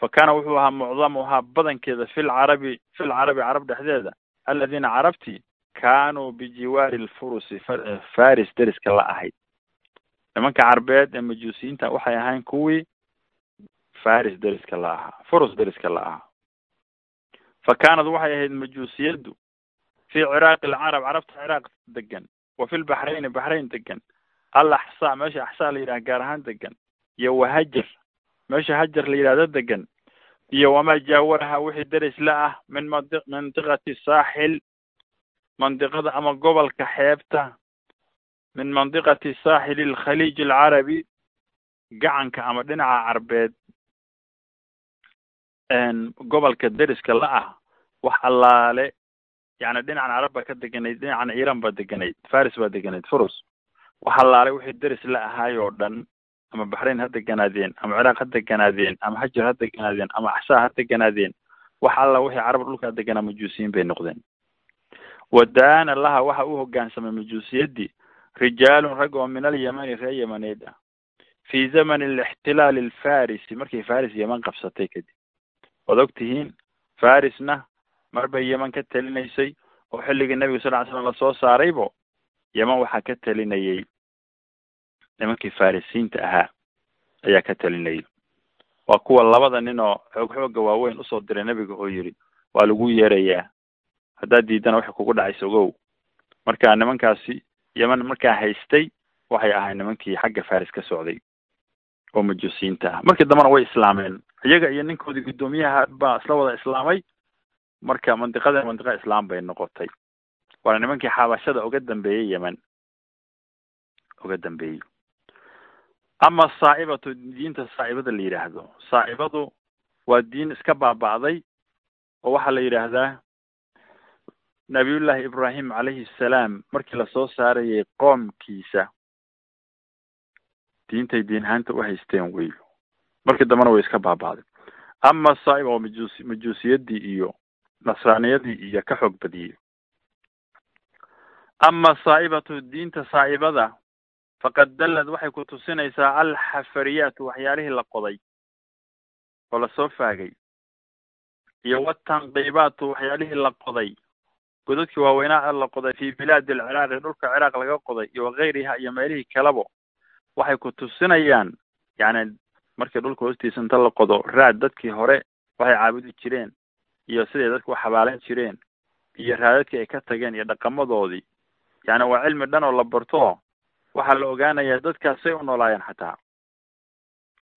Fa kaana wuxuu ahaa mucdamuhaa badankeeda fi lcarabi fi lcarabi carab dhexdeeda. Aladiina carabtii kaanuu bijiwaari lfurusi faris deriska la ahayd nimanka carbeed ee majuusiyiinta waxay ahayn kuwii faris deriska la ahaa furus deriska la ahaa. Fa kaanad waxay ahayd majuusiyaddu fi ciraaqi alcarab carabta ciraaq degan wa fi lbaxrayni baxrayn degan al axsaa meesha axsaa la yidhaha gaar ahaan degan iyo wahajar meesha hajar la yidhahdo degan iyo wamaa jaawaraha wixii deris la ah min mandi mandiqati saaxil mandiqada ama gobolka xeebta min mandiqati saaxili alkhaliij alcarabi gacanka ama dhinaca carbeed. Gobolka deriska la ah wax allaale yani dhinacan carab baa ka deganayd dhinacan iran baa deganayd faris baa deganayd furus. Wax allaale wixii deris la ahaay oo dhan ama baxrayn ha deganaadeen ama ciraaq ha deganaadeen ama hajar ha deganaadeen ama axsaa ha deganaadeen wax alla wixii carab dhulkaa deganaa majuusiyiin bay noqdeen wadaana laha waxa u hoggaansamay majuusiyaddii rijaalun rag oo min alyamani ree yamaneed ah fi zamani alixtilaali alfarisi markay faris yeman qabsatay kadib waad og tihiin farisna mar bay yeman ka talinaysay oo xilligii nebiga sal ly slam la soo saaraybo yeman waxaa ka talinayay nimankii farisiinta ahaa ayaa ka talinayay. Waa kuwa labada nin oo xoog xooga waaweyn u soo diray nebiga oo yidhi waa lagu yeerayaa. Haddaad diidana waxay kugu dhacaysa ogow. Marka nimankaasi yeman markaa haystay waxay ahayd nimankii xagga faris ka socday oo majuusiyiinta ah. Markii dambena way islaameen. Iyaga iyo ninkoodii guddoomiyaha baa isla wada islaamay. Marka mandiqada mandiqa islaam bay noqotay. Waana nimankii xabashada uga dambeeyey yemen. Uga dambeeyey ama saa'ibatu diinta saa'ibada la yidhaahdo saa'ibadu waa diin iska baaba'day oo waxaa la yidhaahdaa nabiyullaahi ibraahim calayhi salaam markii la soo saarayay qoomkiisa. Diintay diin ahaanta u haysteen wey markii dambena way iska baaba'day. Ama saa'iba oo majuusi majuusiyadii iyo nasraaniyadii iyo ka xoog badiyey ama saa'ibatu diinta saa'ibada faqad dallad waxay ku tusinaysaa alxafariyaatu waxyaalihii la qoday oo la soo faagay. Iyo watanqiibaatu waxyaalihii la qoday. Godadkii waaweynaa la qoday fi bilaadi alciraaqi dhulka ciraaq laga qoday iyo wakayriha iyo meelihii kalabo. Waxay ku tusinayaan yani markii dhulka hoostiisa inta la qodo raad dadkii hore waxay caabudi jireen iyo siday dadku u xabaalan jireen iyo raadadkii ay ka tageen iyo dhaqamadoodii yani waa cilmi dhan oo la barto waxaa la ogaanayaa dadkaas say u noolaayeen xataa.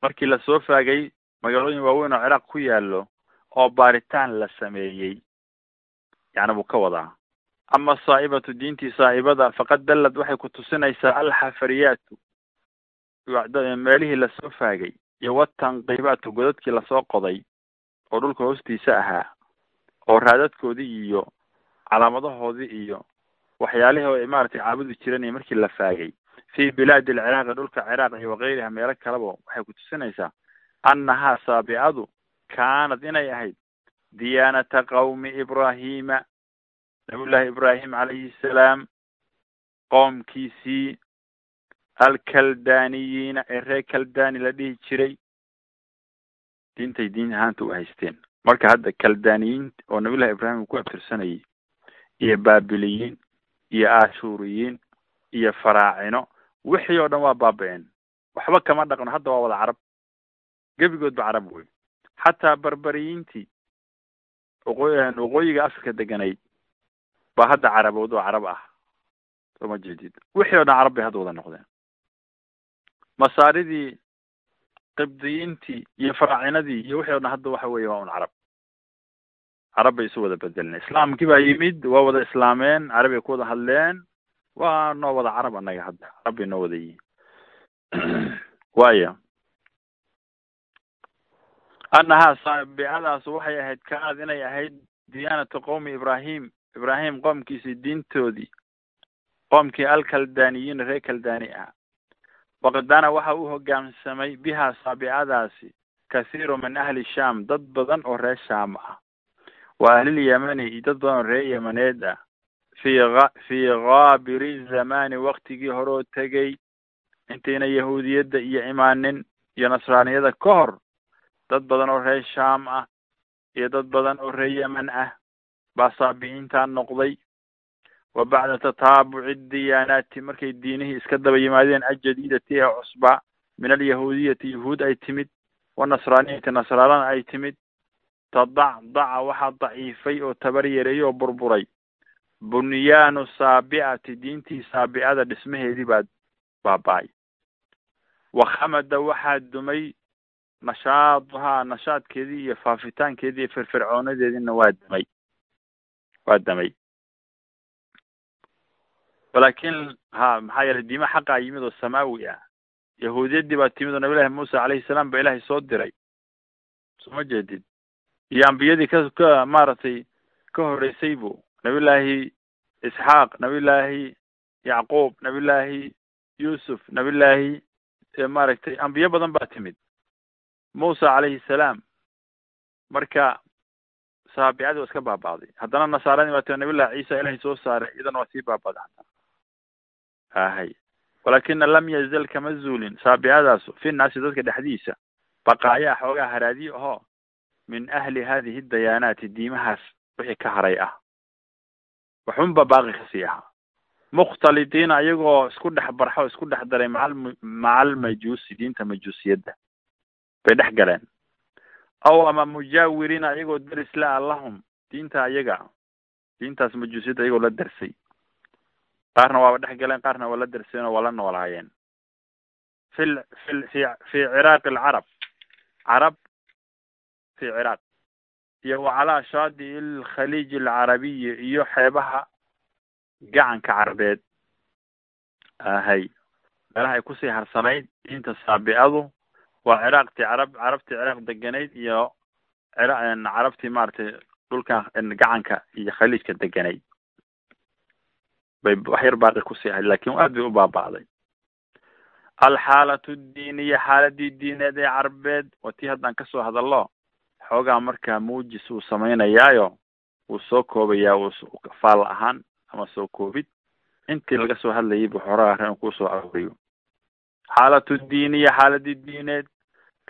Markii la soo faagay magaalooyin waaweyn oo ciraaq ku yaallo oo baaritaan la sameeyey yani buu ka wadaa. Ama saa'ibatu diintii saa'ibada faqad dallad waxay ku tusinaysaa alxafariyaatu meelihii la soo faagay iyo watanqiibaatu godadkii la soo qoday oo dhulka hoostiisa ahaa oo raadadkoodii iyo calaamadahoodii iyo waxyaalihii ay maaragtay caabudi jireen markii la faagay fi bilaadi alciraaqi dhulka ciraaq iyo wakayriha meelo kaleba waxay ku tusinaysaa annahaa saabi'adu kaanad inay ahayd diyaanata qawmi ibrahima nabiyullaahi ibraahim calayhi salaam qoomkiisii alkaldaniyiina ee reer kaldani la dhihi jiray diintay diin ahaanta u haysteen marka hadda kaldaniyiin oo nabiyullahi ibraahim ku abtirsanayay iyo baabiliyiin iyo ashuriyiin iyo faraacino wixii oo dhan waa baaba-een. Waxba kama dhaqno hadda waa wada carab. Gebigoodba carab wey xataa barbariyiintii waqo waqooyiga afrika deganayd baa hadda carabood oo carab ah. Soo ma jeedid. Wixii oo dhan carab bay hadda wada noqdeen. Masaaridii qibdiyiintii iyo faraacinadii iyo wixii o dhan hadda waxa weeye waa un carab. Carab bay isu wada bedeleen islaamkii baa yimid waa wada islaameen carabay ku wada hadleen waa noo wada carab annaga hadda carab noo wada yihiin. Waya annahaa saabiicadaas waxay ahayd kaanad inay ahayd diyaanatu qowmi ibraahim. Ibraahim qoomkiisii diintoodii qoomkii alkaldaniyiin reer kaldani ah waqdana waxa u hoggaamsamay bihaa saabicadaasi kathiiru min ahli sham dad badan oo reer shaam ah. Wa ahlilyamani iyo dad badan oo reer yamaneed ah fii a fii kaabiri zamani waktigii hore tegey intayna yahuudiyadda iyo imaanin iyo nasraaniyada ka hor dad badan oo reer shaam ah iyo dad badan oo reer yeman ah baa saabiciintaa noqday wa bacda tataabuci diyaanaati markay diinihii iska daba yimaadeen ajadiidati ee cusba min alyahuudiyati yahuud ay timid wanasraaniyati nasraanana ay timid tadacdaca waxaa daciifay oo tabar yareeyey oo burburay bunyaanu saabi'ati diintii saabi'ada dhismaheedii baa baaba-ay wakhamada waxaa dumay nashaaduhaa nashaadkeedii iyo faafitaankeedii iyo firfircoonadeediina waa damay. Waa damay. Walakin ha maxaa yeelay diima xaqaa yimid oo samaawi ah. Yahuudiyaddii baa timid oo nabilahi muuse calayhi salaam ba ilaahay soo diray. Soo ma jeedid iyo ambiyadii ka ka maaragtay ka horeysay bu nabillaahi isxaaq nabillaahi yacquub nabillaahi yuusuf nabillaahi maaragtay ambiyo badan baa timid. Muuse calayhi salaam marka saabicadii waa iska baaba'day. Haddana nasaaradii baa timi nabillahi ciisa ilahay soo saaray iyadana waa sii baaba'day ahay walakina lam yazal kama zuulin. Saabicadaasu fi naasi dadka dhexdiisa baqaayaa xoogaa haraadiyo ahoo min ahli hadihi dayaanaati diimahaas wixii ka haray ah waxunba baaqi ka sii ahaa mukhtalidiina ayagoo isku dhex barxo isku dhex daray macal macal majuusi diinta majuusiyadda. Bay dhex galeen. Aw ama mujaawiriina ayagoo deris la-a lahum diinta ayaga diintaas majuusiyadda ayagoo la dersay qaarna waaba dhex galeen qaarna waa la derseen oo waa la noolaayeen. Fi l fi fi fi ciraaqi alcarab. Carab fi ciraaq iyo wa calaa shaadi alkhaliij alcarabiyi iyo xeebaha gacanka carabeed ahay meelaha ay ku sii harsanayd diinta saabi'adu waa ciraaqtii carab carabtii ciraaq deganayd iyo carabtii maaragtay dhulka gacanka iyo khaliijka deganayd. Bay wax yar baaqi ku sii ahayd laakiin aad bay u baaba'day. Alxaalatu diiniya xaaladii diineed ee carbeed waa tii haddaan ka soo hadallo xoogaa markaa muujis uu samaynayaayo wuu soo koobayaa uu faal ahaan ama soo koobid intii laga soo hadlayay bu xoraa ren ku soo arooriyo xaalatu diiniya xaaladii diineed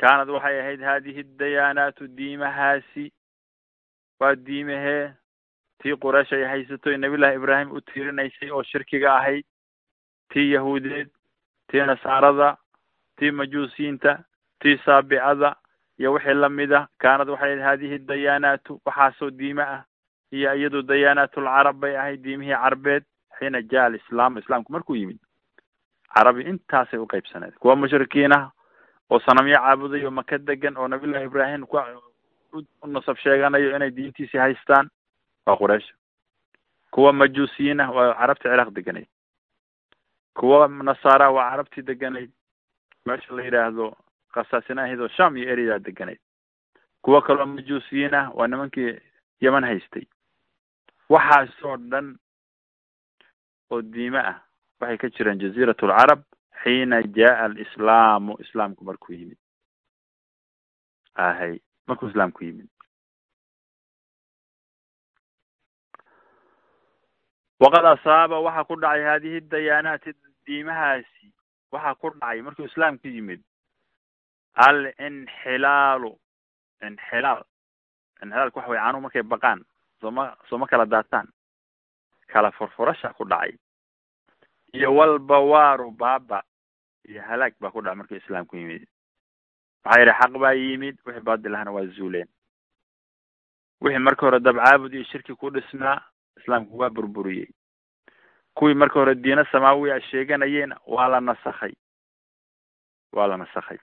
kaanad waxay ahayd hadihi dayaanaatu diimahaasi. Waa diimahee? Tii quraysh ay haysato nabiyllahi ibraahim u tiirinaysay oo shirkiga ahayd. Tii yahuudeed tii nasaarada tii majuusiyiinta tii saabicada iyo wixii lamida kaanad waxay hadihi dayaanaatu waxaasoo diime ah. Iyo iyadu dayaanaatulcarab bay ahayd diimihii carbeed xiina jaa alislaam islaamku markuu yimid carabi intaasay uqaybsaneed kuwa mushrikiin ah oo sanamyo caabuday oo maka degan oo nabiyllahi ibraahim ku u nasab sheeganayo inay diintiisii haystaan waa quraysh. Kuwa majuusiyiin ah waa carabtii ciraaq deganayd kuwa nasaara waa carabtii deganayd meesha la yidhaahdo khasaasinaahid oo sham iyo ereyaa deganayd kuwa kaloo majuusiyiin ah waa nimankii yeman haystay. Waxaasoo dhan oo diime ah waxay ka jireen jaziirat alcarab xiina jaa alislaamu islaamku markuu yimid. Ahay markuu islaamku yimid. Waqad asaaba waxaa ku dhacay hadihi dayaanaati diimahaasi waxaa ku dhacay markuu islaamku yimid alinxilaalu inxilaal inxilaalku waxa way caanuhu markay baqaan sooma sooma kala daataan kala furfurasha ku dhacay. Iyo walbawaaru baaba iyo halaag baa ku dhacay markuu islaamku yimid. Maxaa yidhi xaq baa yimid wixii baadil ahna waa zuuleen. Wixii marka hore dabcaabud iyo shirki ku dhisnaa islaamku waa burburiyey. Kuwii marka hore diino samaawi a sheeganayeen waa la nasakhay. Waa la nasakhay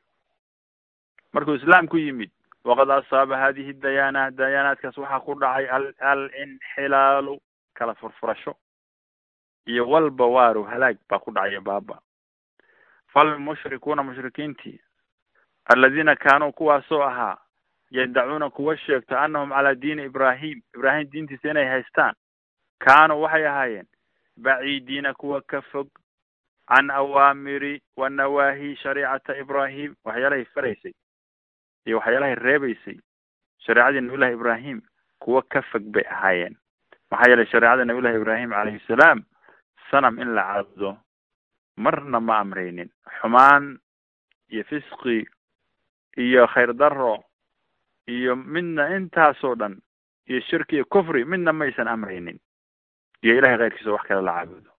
markuu islaamku yimid waqad asaaba hadihi dayaana dayaanaadkaas waxaa ku dhacay al alinxilaalu kala furfurasho iyo walbawaaru halaag baa ku dhacaya baaba falmushrikuuna mushrikiintii aladiina kaanuu kuwaasoo ahaa yadacuuna kuwa sheegto anahum calaa diini ibraahim ibraahim diintiisa inay haystaan kaanuu waxay ahaayeen baciidiina kuwa ka fog can awaamiri wa nawaahi shariicata ibraahim waxyaalahay faraysay iyo waxyaalahay reebaysay shareecadii nabiyullahi ibraahim kuwa ka fog bay ahaayeen. Maxaa yeelay shareecada nabiyullahi ibraahim calayhi salaam sanam in la caabudo marna ma amraynin. Xumaan iyo fisqi iyo khayr daro iyo midna intaasoo dhan iyo shirki iyo kufri midna maysan amraynin. Iyo ilahay keyrkiisa wax kale la caabudo.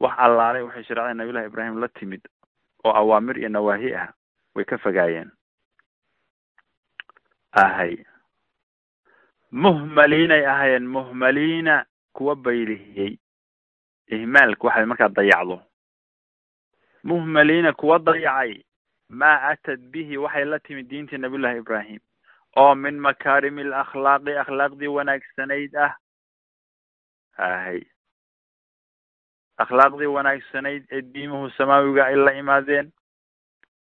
Wax allaalay waxay shareecada nabiyullahi ibraahim la timid oo awaamir iyo nawaahi ah way ka fogaayeen ahay. Muhmaliinay ahaayeen muhmaliina kuwa baylihiyey. Ihmaalka waxay markaa dayacdo. Muhmaliina kuwa dayacay maa atad bihi waxay la timid diintii nabiyullahi ibraahim. Oo min makaarimi alakhlaaqi akhlaaqdii wanaagsanayd ah. Ahay. Akhlaaqdii wanaagsanayd ee diimuhu samaawiga ay la imaadeen.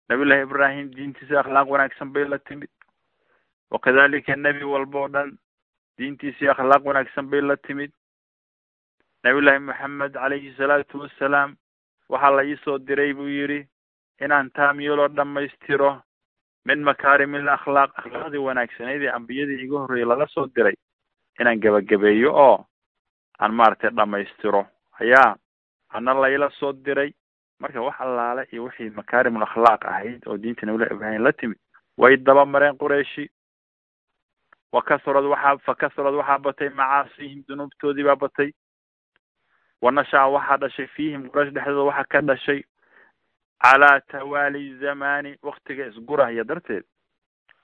Nabiyullahi ibraahim diintiisa akhlaaq wanaagsan bay la timid wakadalika nebi walba oo dhan diintiisii akhlaaq wanaagsan bay la timid nabiyullahi moxamed calayhi salaatu wassalaam waxaa la iisoo diray buu yidhi inaan taamyoloo dhammaystiro min makaarim il akhlaaq akhlaaqdii wanaagsanayd ee ambiyadii iga horreeyay lala soo diray inaan gebagabeeyo oo aan maaragtay dhammaystiro ayaa ana layla soo diray marka wax allaale iyo wixii makaarimul akhlaaq ahayd oo diinta nabiyullahi ibraahim la timid way daba mareen qurayshi wa kasrad waxaa fa kasrad waxaa batay macaasihim dunuubtoodii baa batay. Wa nashaa waxaa dhashay fiihim quraysh dhexdooda waxaa ka dhashay. Calaa tawaali zamani waktiga isgurahaya darteed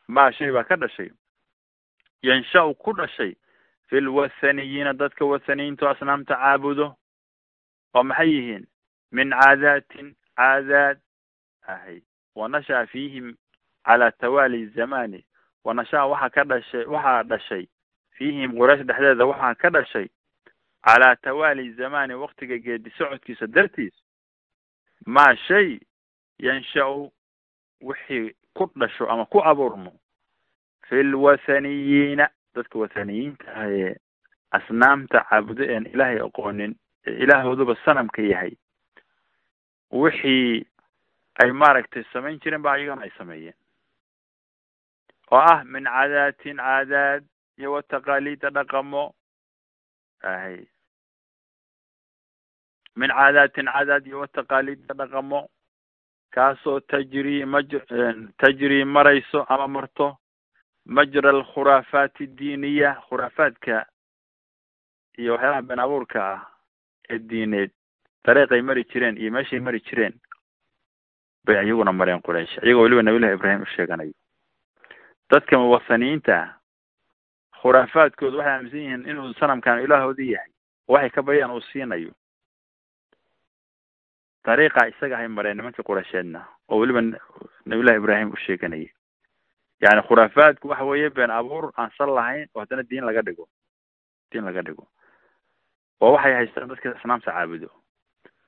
maa shay baa ka dhashay. Yansha-u ku dhashay fi lwathaniyiina dadka wathaniyiinto asnaamta caabudo. Oo maxay yihiin? Min caadaatin caadaad ahay. Wa nashaa fiihim calaa tawaali zamani wa nashaa waxaa ka dhashay waxaa dhashay fiihim quraysh dhexdeeda waxaa ka dhashay calaa tawaali zamani waktiga geedi socodkiisa dartiis maa shay yansha-u wixii ku dhasho ama ku abuurmo fi lwathaniyiina dadka wathaniyiinta ah ee asnaamta caabudo een ilaahay aqoonin ee ilaahooduba sanamka yahay wixii ay maaragtay samayn jireen ba ayagana ay sameeyeen oo ah min caadaatin caadaad iyo wataqaaliida dhaqamo ahay min caadaatin caadaad iyo wataqaaliida dhaqamo kaasoo tajri maj tajri marayso ama marto majra alkhuraafaati diiniya khuraafaadka iyo waxyaalaha been abuurka ah ee diineed dariiqay mari jireen iyo meeshay mari jireen bay iyaguna mareen quraysh iyagoo weliba nabiyullahi ibraahim u sheeganayo dadka muwasaniyiinta ah khuraafaadkooda waxay aaminsan yihiin inuu sanamkan ilaahoodii yahay oo waxay ka baryaan uu siinayo. Dariiqa isaga hay mareen nimankii quraysheedna oo weliba nabiyullahi ibraahim u sheeganayay. Yani khuraafaadku waxa weeye been abuur aan sal lahayn oo haddana diin laga dhigo. Diin laga dhigo. Oo waxay haystaan dadka asnaamta caabudo.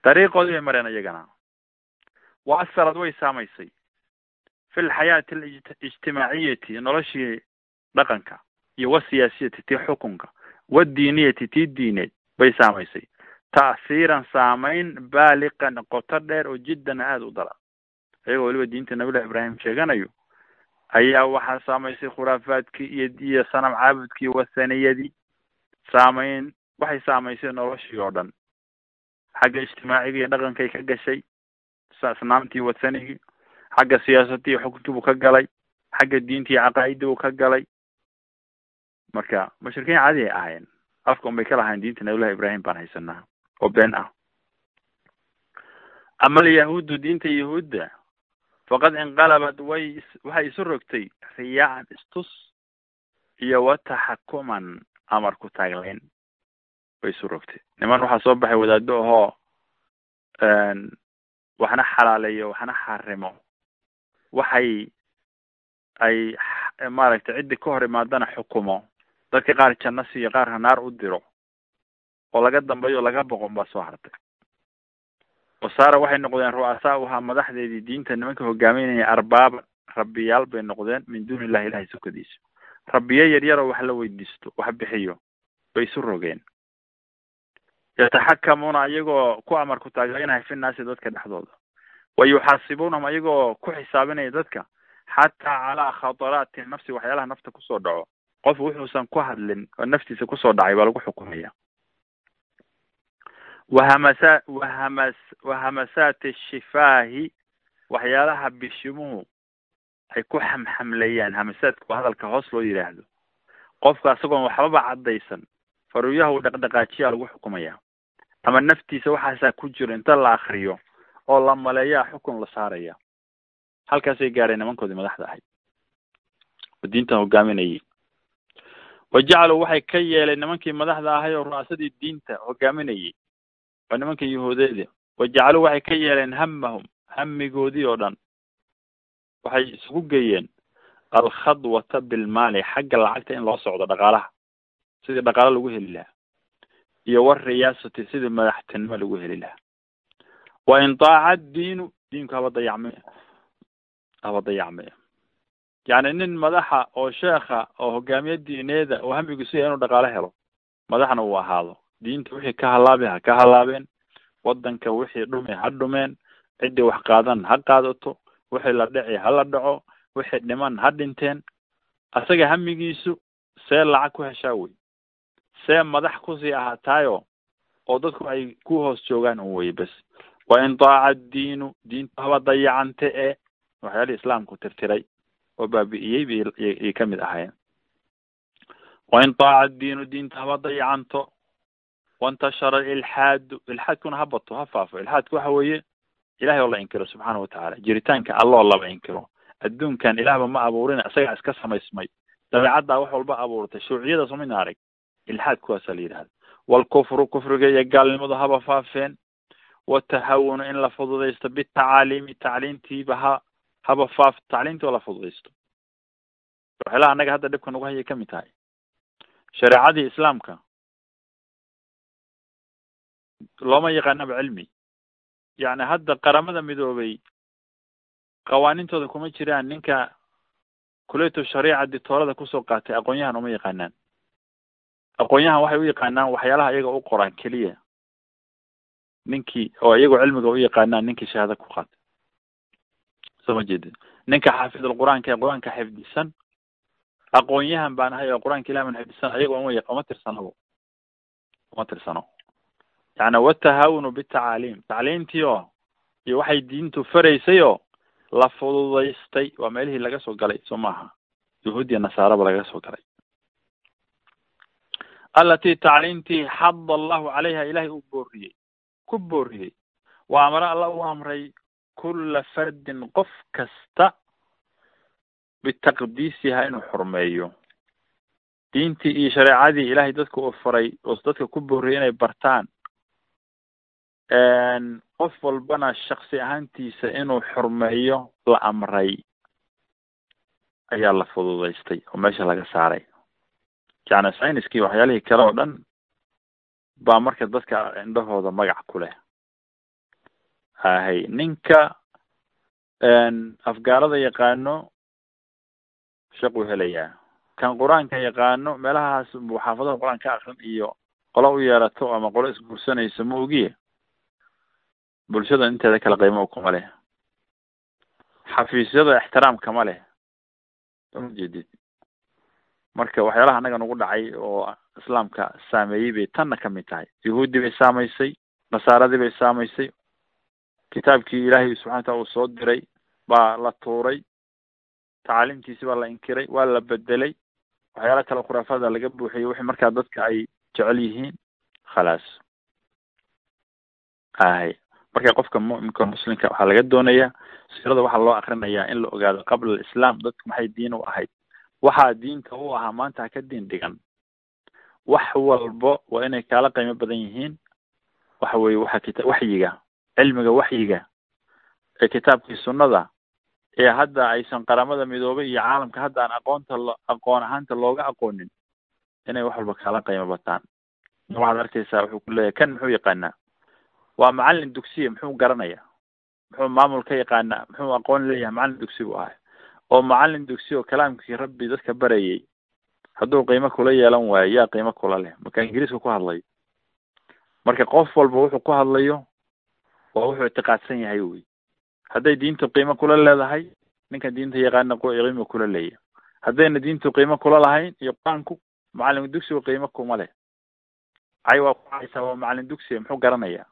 Dariiqoodii bay mareen iyagana. Wa asarad way saamaysay fi lxayaati alijtimaaciyati noloshii dhaqanka iyo wasiyaasiyati tii xukunka wadiiniyati tii diineed bay saamaysay ta'hiiran saamayn baaliqan qoto dheer oo jiddan aada u daran iyagoo weliba diinta nabiyullahi ibraahim sheeganayo ayaa waxaa saamaysay khuraafaadkii iyo iyo sanam caabudkii wathaniyadii saamayn waxay saamaysay noloshii oo dhan xagga ijtimaaciga iyo dhaqankay ka gashay asnaamtii wathanigii xagga siyaasadii iyo xukunkii buu ka galay xagga diintii iyo caqaa'idii buu ka galay. Marka mushrikiin caadi ay ahaayeen. Afka un bay ka lahayn diinta nabiyullahi ibraahim baan haysanaa oo been ah. Ama alyahuuddu diinta yahuudda faqad inqalabad way waxay isu rogtay riyaacan istus iyo wataxakuman amar ku taagleyn bay isu rogtay. Niman waxaa soo baxay wadaado ahoo waxna xalaaleeyo waxna xarimo waxay ay maaragtay ciddii ka hor imaadana xukumo. Dadka qaar janno siiyo qaarka naar u diro. Oo laga dambeeyo laga boqon baa soo hartay. Wasaara waxay noqdeen ru'asaauhaa madaxdeedii diinta nimanka hogaaminaya arbaaban rabbiyaal bay noqdeen min duuni illahi ilahay sukadiisa rabbiyo yaryaroo wax la weydiisto wax bixiyo bay isu rogeen yataxakamuuna iyagoo ku amar ku taaglaynahay fi dadka dhexdooda wa yuxaasibuunahum ayagoo ku xisaabinaya dadka xataa calaa khataraati nafsi waxyaalaha nafta ku soo dhaco qof wuxuusan ku hadlin oo naftiisa ku soo dhacay baa lagu xukumaya wahamasa wahamas wahamasaati shifaahi waxyaalaha bishimuhu ay ku xamxamleeyaan hamasaadka waa hadalka hoos loo yidhaahdo qofka isagoon waxbaba caddaysan faruuyaha uu dhaqdhaqaajiyaa lagu xukumaya ama naftiisa waxaasaa ku jiro inta la akriyo oo la maleeyaa xukun la saaraya. Halkaasay gaadheen nimankoodii madaxda ahayd. Oo diinta hogaaminayay wa jacaluu waxay ka yeeleen nimankii madaxda ahay oo ru'aasadii diinta hogaaminayay waa nimanka yahuudeeda wa jacaluu waxay ka yeeleen hamahum hamigoodii oo dhan. Waxay isugu geeyeen alkhadwata bilmaali xagga lacagta in loo socdo dhaqaalaha sidii dhaqaalo lagu heli lahaa iyo wariyaasati sidii madaxtinimo lagu heli lahaa wa in daaca diinu diinku haba dayacme haba dayacme yani nin madaxa oo sheekha oo hogaamiye diineeda oo hamigiisu yahay inuu dhaqaalo helo madaxna uu ahaado diinta wixii ka halaabi ha ka halaabeen wadanka wixii dhume ha dhumeen ciddii wax qaadan ha qaadato wixii la dhici ha la dhaco wixii dhiman ha dhinteen asaga hamigiisu see lacag ku heshaa wey see madax ku sii ahaataayo oo dadku ay ku hoos joogaan un weye bes wa in daaca diinu diintu haba dayacante ee waxyaalihii islaamku tirtiray oo baabi'iyey bayay ka mid ahaayeen wa in daaca diinu diinta haba dayacanto waintashara ilxaadu ilxaadkuna ha bato ha faafo ilxaadku waxa weeye ilahay oo la inkiro subxaana watacaala jiritaanka alloo laba inkiro adduunkan ilaahba ma abuurin isagaa iska samaysmay dabeecaddaa wax walba abuurtay shuuciyada somin arag ilxaad kuwaasaa la yidhahda waalkufru kufriga iyo gaalnimadu haba faafeen watahawunu in la fududaysto bitacaaliimi tacliintiiba ha haba faaf tacliintii oo la fududaysto waxyaalaha annaga hadda dhibka nagu hayay ka mid tahay shareecadii islaamka looma yaqaanaba cilmi yani hadda qaramada midoobay qawaanintooda kuma jiraan ninka kuleto shariica ditoorada ku soo qaatay aqoon-yahan uma yaqaanaan aqoon-yahan waxay u yaqaanaan waxyaalaha iyaga u qoraan keliya ninkii oo iyagoo cilmiga u yaqaanaan ninkii shahaada ku qaatay soo ma jeedid ninka xaafidul qur'aanka ee qur'aanka xifdisan aqoon-yahan baan ahay oo qur'aanka ilahi ban xifdisan ayaga uma yaq uma tirsanabo uma tirsano yani watahawunu bitacaaliim tacliimtii oo iyo waxay diintu faraysay oo la fududaystay. Waa meelihii laga soo galay soo maaha. Yahuudiya nasaaraba laga soo galay. Alatii tacliimtii xada allahu calayha ilahay uu booriyey ku booriyey waa amre alla u amray kula fardin qof kasta bitaqdiisiha inuu xurmeeyo. Diintii iyo shareecadii ilahay dadka uu faray oo dadka ku booriyey inay bartaan qof walbana shaksi ahaantiisa inuu xurmeeyo la amray. Ayaa la fududaystay oo meesha laga saaray. Yani syniskii waxyaalihii kale oo dhan baa marka dadka indhahooda magac ku leh. Ahay ninka afgaarada yaqaano shaquu helayaa kan qur'aanka yaqaano meelahaas buu xaafadaha qur'aan ka akrin iyo qolo u yeerato ama qolo isguursanayso ma ogiye? Bulshada inteeda kale qiimo kuma leh. Xafiisyada ixtiraamka ma leh. Soma jeedid marka waxyaalaha annaga nagu dhacay oo islaamka saameeyey bay tanna ka mid tahay. Yahuudi bay saamaysay nasaaradii bay saamaysay. Kitaabkii ilaahay subxana wataala uu soo diray baa la tuuray. Tacaliimtiisi baa la inkiray waa la bedelay waxyaala kale khuraafada laga buuxiyey wixii markaa dadka ay jecel yihiin khalaas. Ahay marka qofka muminka muslimka waxaa laga doonayaa siirada waxaa loo akrinayaa in la ogaado qabla alislaam dadku maxay diin u ahayd. Waxaa diinta u ahaa maanta ha ka diin dhigan wax walbo waa inay kaala qiimo badan yihiin. Waxa weye waxa kita waxyiga cilmiga waxyiga ee kitaabkii sunnada ee hadda aysan qaramada midoobay iyo caalamka hadda aan aqoonta lo aqoon ahaanta looga aqoonin inay wax walba kaala qiimo bataan. Waxaad arkaysaa wuxuu ku leeyahay kan muxuu yaqaanaa? Waa macalin dugsiya muxuu garanaya. Muxuu maamul ka yaqaanaa muxuu aqoon leeyahay macalin dugsi buu ahay oo macalin dugsi oo kalaamkii rabbi dadka barayay hadduu qiimo kula yeelan waayo yaa qiimo kula leh. Marka ingiriiska ku hadlayo marka qof walba wuxuu ku hadlayo waa wuxuu ictiqaadsan yahay wey hadday diintu qiimo kula leedahay ninkan diinta yaqaana qiimo kula leeyahay haddayna diintu qiimo kula lahayn iyo qur'aanku macalin dugsigu qiimo kuma leh. Cay waa kucaysaa waa macalin dugsiga muxuu garanayaa?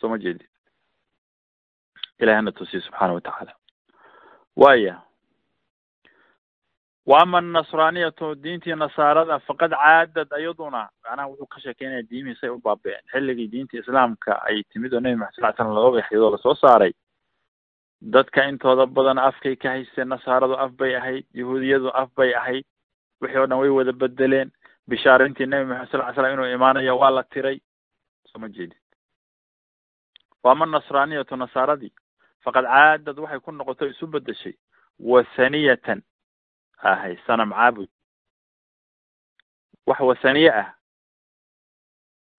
Soo ma jeedid ilahana tusiye subxaana watacaala waya wa ama anasraaniyatu diintii nasaarada faqad caadad ayaduna. Macnaha wuxuu ka sheekeynaya diimihii say u baaba-een. Xilligii diinta islaamka ay timid oo nebi maxad sal slam looga waxyadoo la soo saaray. Dadka intooda badan afkay ka haysteen nasaaradu af bay ahayd yahuudiyadu af bay ahayd. Wixii oo dhan way wada bedeleen bishaarintii nebi maxamed sal ly slam inuu imaanayo waa la tiray. Soo ma jeedid wa ama nasraaniyatu nasaaradii faqad caadad. Waxay ku noqotay isu bedeshay wasaniyatan ahay sanam caabud wax wasaniye ah.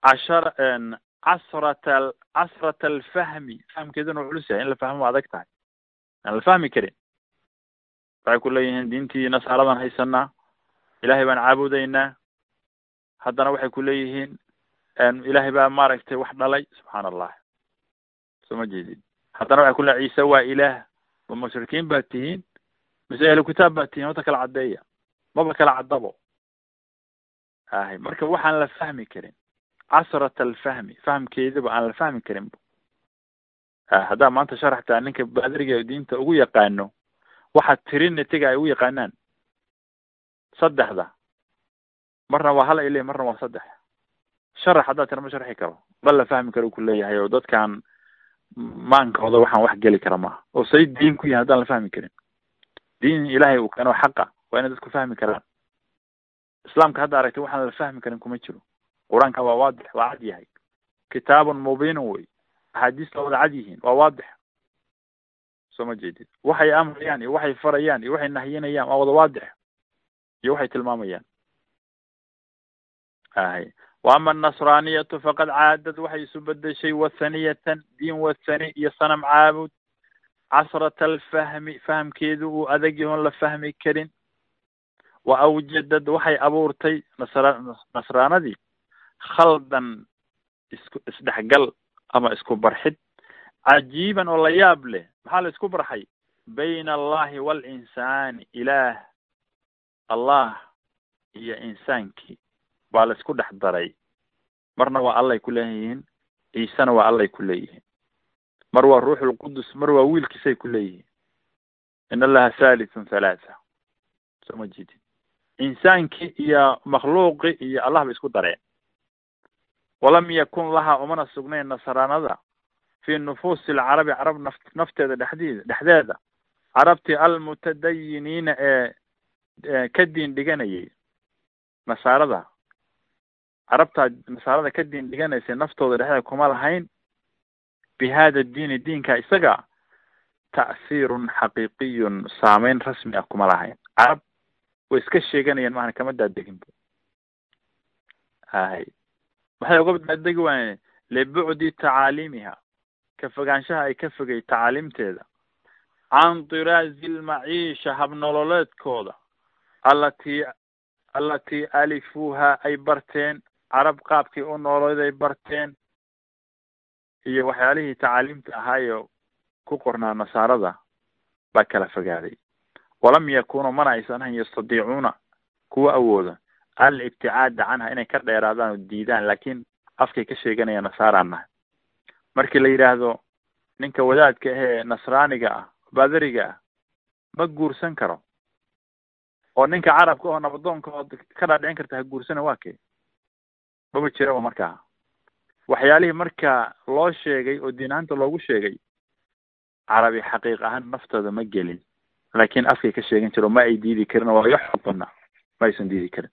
Cashar casrata casrata alfahmi fahamkeeduna u culus yahay in la fahmo adag tahay. Aan la fahmi karin. Waxay ku leeyihiin diintii nasaaradan haysanaa ilaahay baan caabudaynaa. Haddana waxay ku leeyihiin ilaahay baa maaragtay wax dhalay subxaana allah soo ma jeedid haddana waxay ku leeyihiin ciise waa ilaah. Ma mushrikiin baad tihiin mise ahlu kitaab baad tihiin wata kala caddeeya maba kala caddabo ahay marka waxaan la fahmi karin casrat alfahmi fahmkeedaba aan la fahmi karin haddaa maanta sharaxtaa ninka baadriga diinta ugu yaqaano waxaad trinitiga ay ugu yaqaanaan saddexda marna waa hal ay marna waa saddex sharax haddaad tira ma sharxi karo bal la fahmi karo ku leeyahay oo dadkan maankooda waxaan wax geli kara maaha oo say diin ku yahay haddaan la fahmi karin diin ilaahay uu keeno xaqa waa inay dadku fahmi karaan. Islaamka hadda aragtay waxaan la fahmi karin kuma jiro. Qur'aanka waa waadix waa cad yahay. Kitaabun mubiinun wey. Axaadiista wada cad yihiin waa waadix. Soo ma jeedid waxay amrayaan iyo waxay farayaan iyo waxay nahyinayaan waa wada waadix. Iyo waxay tilmaamayaan. Ahay. Wa ama anasraaniyatu faqad caadad waxay isu bedeshay wathaniyatan diin wathani iyo sanam caabud casrata alfahmi fahamkeedu uu adag yahoon la fahmi karin wa awjadad waxay abuurtay nasra nasraanadii khaldan isku isdhexgal ama isku barxid cajiiban oo la yaab leh maxaa la isku barxay bayna allahi waalinsaani ilaah allah iyo insaankii baa la isku dhex daray marna waa allay ku leeyihiin ciisena waa allay ku leeyihiin mar waa ruuxulqudus mar waa wiilkiisay ku leeyihiin in allaha thalithun thalaatha soo ma jeedin insaankii iyo makhluuqi iyo allah bay isku dareen walam yakun laha umana sugnayn nasraanada fi nufuusi alcarabi carab naf nafteeda dhexdeeda dhexdeeda carabtii almutadayiniina ee ka diin dhiganayay nasaarada carabtaa nasaarada ka diin dhiganaysay naftooda dhexdeeda kuma lahayn bi hada diini diinka isaga ta'hiirun xaqiiqiyun saameyn rasmi ah kuma lahayn carab way iska sheeganayaan maana kama daadegin hay waxay uga daadegi waayeen libucdi tacaaliimiha ka fogaanshaha ay ka fogay tacaaliimteeda can diraazi lmaciisha habnololeedkooda allatii allatii alifuuha ay barteen carab qaabkii u nooloyd ay barteen iyo waxyaalihii tacaaliimta ahaayo ku qornaa nasaarada baa kala fogaaday. Walam yakunuu mana aysan ahayn yastadiicuuna kuwa awooda. Alibticaada canha inay ka dheeraadaan oo diidaan laakiin afkay ka sheeganaya nasaaraan markii la yidhaahdo ninka wadaadka ahee nasraaniga ah baadariga ah ma guursan karo. Oo ninka carabka oo nabadoonka oo ka dhaadhicin karta ha guursana waa kee? Mama jiraba markaa waxyaalihii marka loo sheegay oo diin ahaanta loogu sheegay carabi xaqiiq ahaan naftooda ma gelin. Laakiin afkay ka sheegan jiro ma ay diidi karin oo yaxuduna ma aysan diidi karin.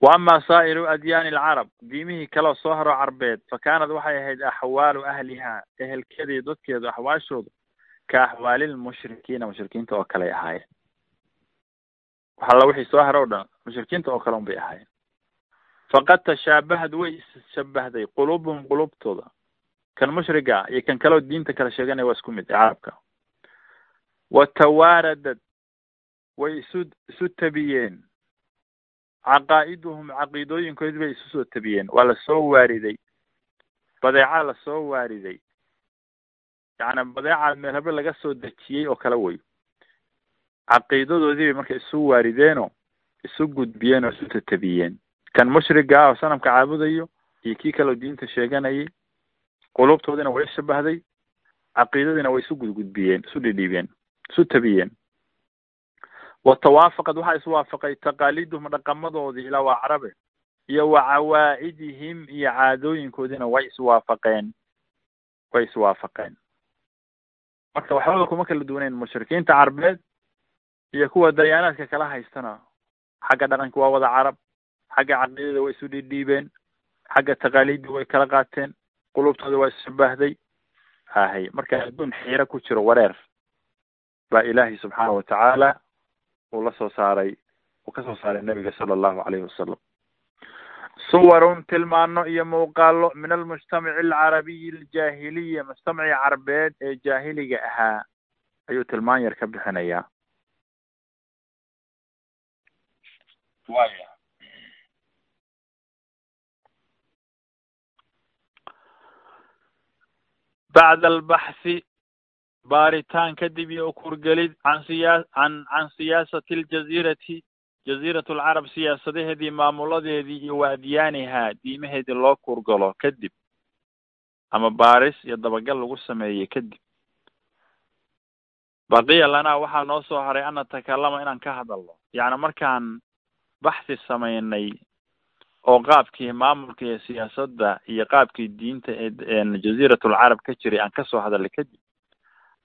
Wa ama saa'iru adyaani alcarab diimihii kaleo soo haro carbeed fa kaanad waxay ahayd axwaalu ahliha ehelkeeda dadkeedu axwaashooda ka axwaali lmushrikiina mushrikiinta oo kaley ahaayeen. Wax alla wixii soo haro o dhan mushrikiinta oo kale un bay ahaayeen faqad tashaabahad way isshabahday quluubuhum qulubtooda kan mushriga iyo kan kaleo diinta kala sheeganaya waa isku mid ee carabka wa tawaaradad way isu isu tabiyeen. Caqaa'iduhum caqiidooyinkoodii bay isu soo tabiyeen. Waa la soo waariday. Badeecaa la soo waariday. Yacni badeecaa meelhabe laga soo dejiyey oo kale wey. Caqiidadoodii bay marka isu waarideenoo isu gudbiyeen oo isu tatabiyeen kan mushriga ah oo sanamka caabudayo iyo kii kaleo diinta sheeganayay qulubtoodiina way ishabahday caqiidadiina way isu gudgudbiyeen isu dhidhiibeen isu tabiyeen wa tawaafaqad waxaa iswaafaqay taqaaliiduhum dhaqamadoodii ilaa waa carabe iyo wa cawaa'idihim iyo caadooyinkoodiina way iswaafaqeen way iswaafaqeen marka waxbaba kuma kala duwaneyn mushrikiinta carbeed iyo kuwa dayaanaadka kala haystana xagga dhaqanka waa wada carab xagga caqiidada way isu dhidhiibeen xagga taqaaliidda way kala qaateen. Qulubtooda waa isshabahday ahay marka adduun xiiro ku jiro wareer. Baa ilaahay subxaana watacaala uu la soo saaray uu ka soo saaray nabiga sala allahu calayhi wasalam suwarun tilmaano iyo muuqaalo min almujtamaci alcarabiyi aljaahiliya mujtamacii carbeed ee jaahiliga ahaa ayuu tilmaan yar ka bixinayaa. Waya bacda albaxthi baaritaan kadib iyo ukurgelid can siya can can siyaasati aljaziirati jaziirat alcarab siyaasadaheedii maamuladeedii iyo waadyaanihaa diimaheedii loo kurgalo kadib ama baaris iyo dabagal lagu sameeyey kadib baqiya lanaa waxaa noo soo haray an natakalama inaan ka hadalno. Yacni markaan baxsi samaynay oo qaabkii maamulka iyo siyaasadda iyo qaabkii diinta ee jaziiratul carab ka jiray aan ka soo hadalnay kadib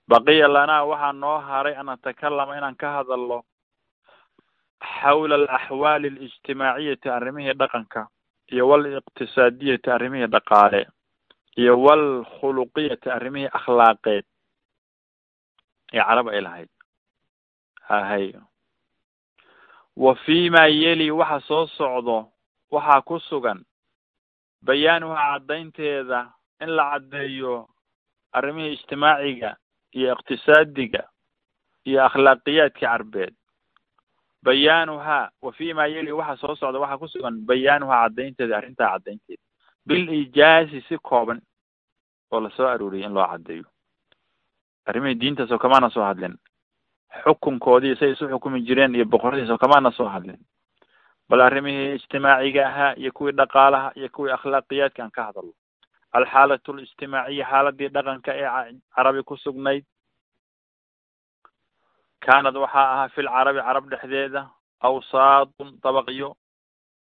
baqiya lanaa waxaa noo haray an natakalama inaan ka hadalno xawla alaxwaali alijtimaaciyati arrimihii dhaqanka iyo waliqtisaadiyati arrimihii dhaqaale iyo walkhuluqiyati arrimihii akhlaaqeed ee carab ay lahayd. Hahay wa fi ma yeli waxa soo socdo waxaa ku sugan bayaanuha caddaynteeda in la caddeeyo arrimihii ijtimaaciga iyo iqtisaadiga iyo akhlaaqiyaadkii carbeed. Bayaanuhaa wa fi ma yeli waxa soo socda waxaa ku sugan bayaanuhaa caddaynteeda arrintaa caddaynteeda. Bil ijaasi si kooban oo la soo arooriyay in loo caddeeyo. Arrimihii diintaasoo kamaana soo hadlin xukunkoodii say isu xukumi jireen iyo boqoradiisoo kamaana soo hadlin bal arrimihii ijtimaaciga ahaa iyo kuwii dhaqaalaha iyo kuwii akhlaaqiyaadka aan ka hadalno alxaalatu alijtimaaciya xaaladii dhaqanka ee carabi ku sugnayd. Kaanad waxaa ahaa fi lcarabi carab dhexdeeda awsaatun dabaqyo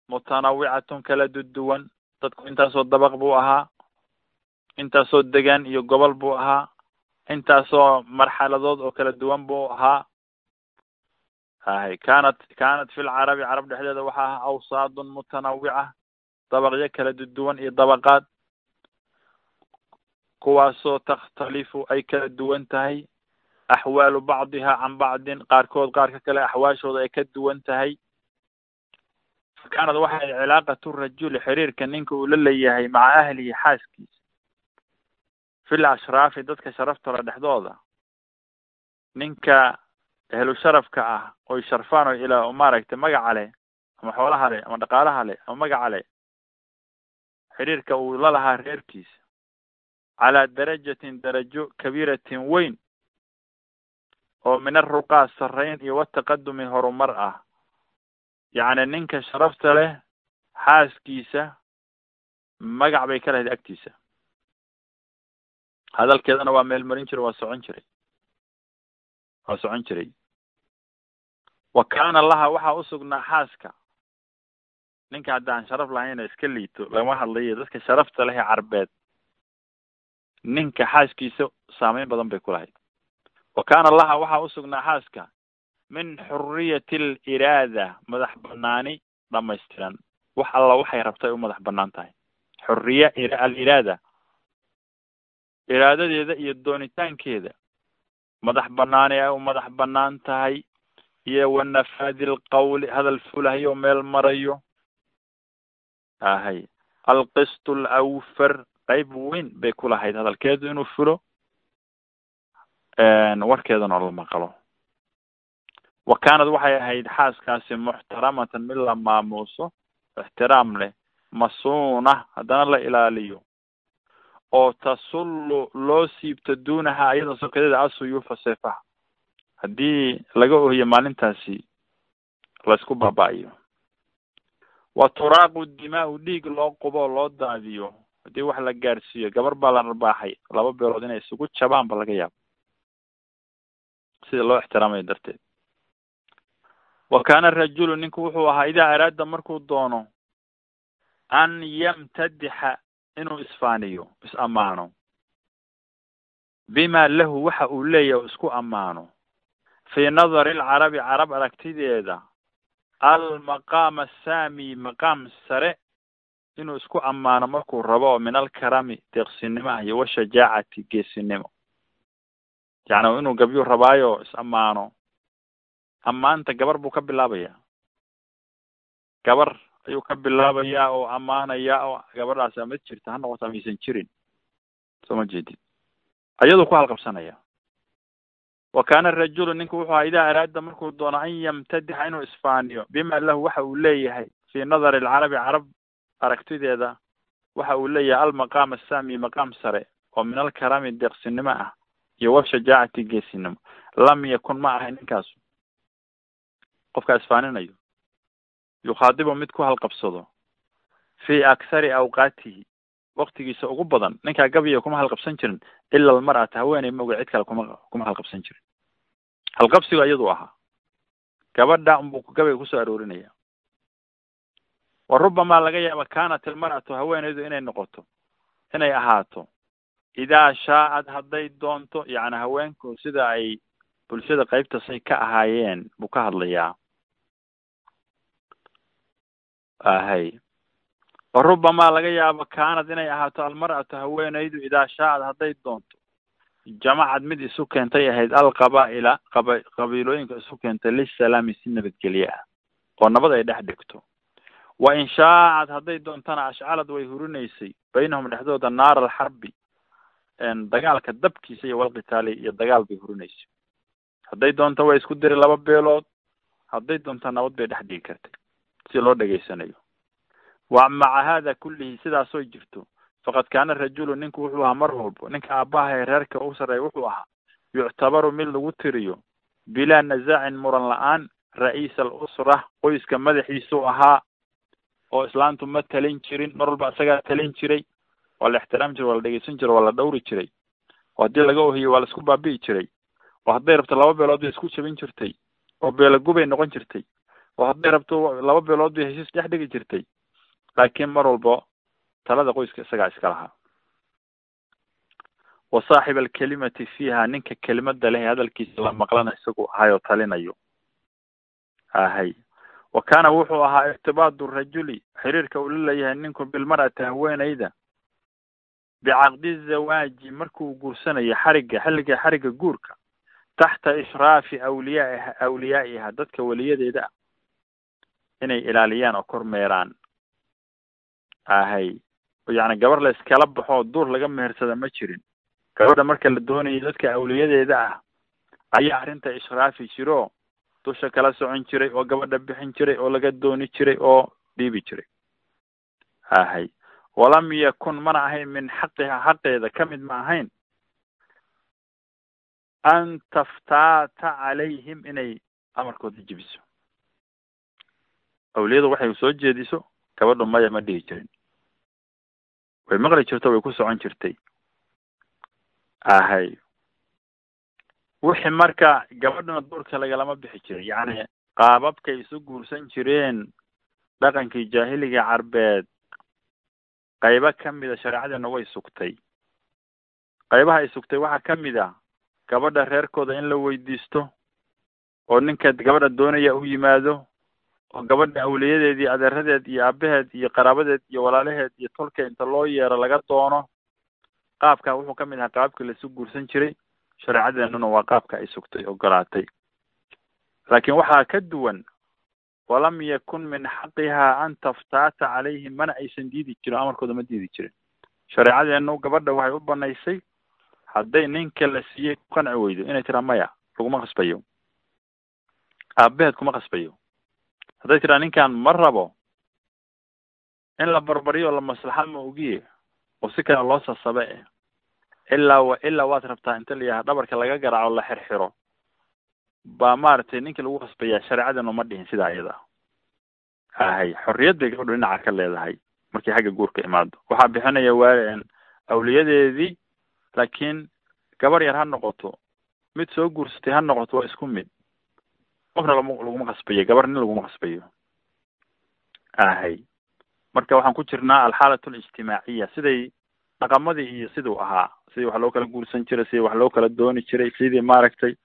mutanawicatun kala duduwan dadku intaasoo dabaq buu ahaa intaasoo degaan iyo gobol buu ahaa intaasoo marxaladood oo kala duwan buu ahaa hay kaanat kaanat fi lcarabi carab dhexdeeda waxaa ahaa awsaadun mutanawica dabaqyo kala duduwan iyo dabaqaad kuwaasoo takhtalifu ay kala duwan tahay axwaalu bacdiha can bacdin qaarkood qaarka kale axwaashooda ay ka duwan tahay fa kaanad waxay cilaaqatu rajuli xiriirka ninka uu la leeyahay maca ahlihi xaaskiisa fil ashraafi dadka sharaftala dhexdooda ninka ehlu sharafka ah oy sharfaan o ilaa maaragtay magaca leh ama xoolaha leh ama dhaqaalaha leh ama magaca leh xiriirka uu la lahaa reerkiisa calaa darajatin darajo kabiiratin weyn oo min aruqaa sarrayn iyo wataqadumi horumar ah. Yacni ninka sharafta leh xaaskiisa magac bay ka lahayd agtiisa. Hadalkeedana waa meel marin jiray waa socon jiray waa socon jiray. Wa kaana laha waxaa usugnaa xaaska. Ninka haddaan sharaf lahayna iska liito lama hadlayo dadka sharafta leh ee carbeed ninka xaaskiisa saameyn badan bay ku lahayd. Wa kaana laha waxaa usugnaa xaaska. Min xuriyati aliraada madax banaani dhamaystiran wax alla waxay rabtay u madax bannaan tahay. Xuriya aliraada. Iraadadeeda iyo doonitaankeeda madax banaani ay u madax bannaan tahay iyo wanafaadi lqawli hadal fulahayo meel marayo. Ahay alqist alawfar qayb weyn bay ku lahayd hadalkeedu inuu fulo. Warkeedana la maqlo. Wa kaanad waxay ahayd xaaskaasi muxtaramatan mid la maamuuso ixtiraam leh masuuna haddana la ilaaliyo oo tasullu loo siibto duunaha iyada sokedeeda asuyuufa seefaha haddii laga ohiyo maalintaasi laysku baaba-iyo wa turaaqu dimaa-u dhiig loo qubo loo daadiyo. Haddii wax la gaadhsiiyo gabar baa la rarbaaxay laba beelood inay isugu jabaan ba laga yaabo sida loo ixtiraamayo darteed. Wa kaana rajulu ninku wuxuu ahaa idaa araada markuu doono an yamtadixa inuu isfaaniyo is ammaano. Bima lahu waxa uu leeyahy o isku ammaano. Fii nadari alcarabi carab aragtideeda almaqaam asaami maqaam sare inuu isku ammaano markuu rabo oo min alkarami deeqsinimo ah iyo washajaacati geesinimo. Yacni inuu gabyuu rabaayo is ammaano. Ammaanta gabar buu ka bilaabaya gabar ayuu ka bilaabayaa oo ammaanaya oo gabadhaasi ama jirta ha noqoto amaysan jirin. Soo ma jeedid ayaduu ku halqabsanaya. Wa kaana rajulu ninku wuxuu ahaa idaa araada markuu doono an yamtadixa inuu isfaaniyo bima lahu waxa uu leeyahay fii nadari alcarabi carab aragtideeda waxa uu leeyahay almaqaam asami maqaam sare oo min alkarami deeqsinimo ah iyo washajaacati geesinimo. Lam yakun ma ahay ninkaasu. Qofkaa isfaaninayo yukhaadibu mid ku halqabsado. Fii akhari awqaatihi waktigiisa ugu badan ninkaa gabiya kuma halqabsan jirin ila almar'ata haweeney moga cid kale kuma kuma halqabsan jirin. Halqabsigu iyadu ahaa. Gabadha unbuu gabayga ku soo aroorinaya. Wa rubamaa laga yaaba kaanat ilmar'atu haweeneydu inay noqoto inay ahaato. Idaa shaa'ad hadday doonto yacni haweenku sida ay bulshada qaybtasay ka ahaayeen buu ka hadlayaa ahay. Rubamaa laga yaabo kaanad inay ahaato almar'atu haweeneydu idaa shaa'ad hadday doonto. Jamacad mid isu keentay ahayd alqabaa'ila qaba qabiilooyinka isu keentay lisalaami si nabadgelye ah oo nabad ay dhex dhigto. Wa in shaacad hadday doontana ashcalad way hurinaysay baynahum dhexdooda naara alxarbi dagaalka dabkiisa iyo walqitaali iyo dagaal bay hurinaysay. Hadday doonto way isku diri laba beelood hadday doonto nabad bay dhex dhigi kartay si loo dhegaysanayo wa maca hada kullihi sidaasoy jirto. Faqad kaana rajulu ninku wuxuu ahaa mar walbo ninka aabbaha ee reerka u sarreeya wuxuu ahaa yuctabaru mid lagu tiriyo bilaa nazaacin muran la'aan ra'iisa alusra qoyska madaxiisuu ahaa oo islaantu ma talin jirin mar walba isagaa talin jiray waa la ixtiraam jiray waa la dhegeysan jiray waa la dhawri jiray. Oo haddii laga ohiyo waa la isku baabi'i jiray. Oo hadday rabto laba beelood bay isku jabin jirtay oo beelagubay noqon jirtay oo hadday rabto laba beelood bay heshiis dhex dhigi jirtay laakiin mar walba talada qoyska isagaa iska lahaa. Wa saaxiba alkelimati fiiha ninka kelimada leh hadalkiisa la maqlana isagu ahayoo talinayo. Ahay. Wa kaana wuxuu ahaa irtibaadu rajuli xiriirka uu la ninku bilmar'ati haweeneyda bicaqdi zawaaji markuu guursanayo xarigga xilliga xarigga guurka taxta ishraafi awliyaaiha awliyaa'iha dadka weliyadeeda inay ilaaliyaan oo kormeeraan ahay yacni gabar la iskala baxo oo duur laga mehersada ma jirin. Gabadha marka la doonayo dadka awliyadeeda ah ayaa arrinta ishraafi jiro dusha kala socon jiray oo gabadha bixin jiray oo laga dooni jiray oo dhiibi jiray. Ahay walam yakun mana ahayn min xaqiha xaqeeda ka mid ma ahayn. An taftaata calayhim inay amarkooda jebiso awliyadu waxay soo jeediso gabadhu maya ma dhihi jirin. Way maqli jirto way ku socon jirtay. Ahay. Wixii marka gabadhana duurka lagalama bixi jiray yacni qaababkay isu guursan jireen dhaqankii jaahiliga carbeed qaybo kamida shareecadeena way sugtay. Qaybaha ay sugtay waxaa ka mid a gabadha reerkooda in la weydiisto oo ninka gabadha doonaya u yimaado oo gabadha awliyadeedii adeeradeed iyo aabaheed iyo qaraabadeed iyo walaalaheed iyo tolka inta loo yeero laga doono qaabkaa wuxuu ka mid ahaa qaabkii laisu guursan jiray. Shareecadeenuna waa qaabka ay sugtay ogolaatay laakiin waxaa ka duwan walam yakun min xaqiha an taftaata calayhim mana aysan diidi jirin amarkooda ma diidi jirin. Shareecadeenu gabadha waxay u banaysay hadday ninka la siiyey ku qanci weydo inay tiraa maya laguma qasbayo. Aabaheed kuma qasbayo hadday tiraa ninkan ma rabo in la barbariyo la maslaxa ma ogiye oo si kale loo sasabe. Eh ilaa wa ilaa waad rabtaa inta la yahaa dhabarka laga garaaco la xirxiro. Baa maaragtay ninki lagu qasbayaa shareecadenu ma dhihin sidaa iyada. Ahay xorriyad bay gabadhu dhinaca ka leedahay markay xagga guurka imaado. Waxaa bixinaya waa awliyadeedii laakiin gabar yar ha noqoto. Mid soo guursatay ha noqoto waa isku mid qofna laguma qasbayo gabar nin laguma qasbayo ahay marka waxaan ku jirnaa alxaalat alijtimaaciya siday dhaqamadii iyo siduu ahaa. Sidii wax loo kala guursan jiray sidii wax loo kala dooni jiray sidii maaragtay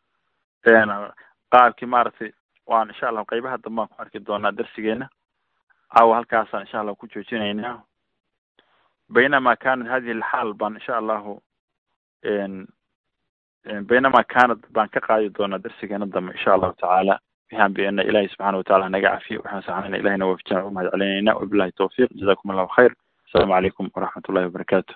qaabkii maaragtay waan insha allah qaybaha dambe aan ku arki doonaa darsigeena caawa halkaasaan insha allah ku joojinaynaa. Baynama kanat hadihi alxaal baan insha allahu baynama kanat baan ka qaadi doonaa darsigeena dambe insha allahu tacaala. Waxaan beenna ilahi subxana watacala naga cafiyo waxaan saxnayna ilahina waafijina umahad celinayna wabilahi tawfiq jazakum allahu khayr. Asalaamu calaykum waraxmat ullahi wabarakatu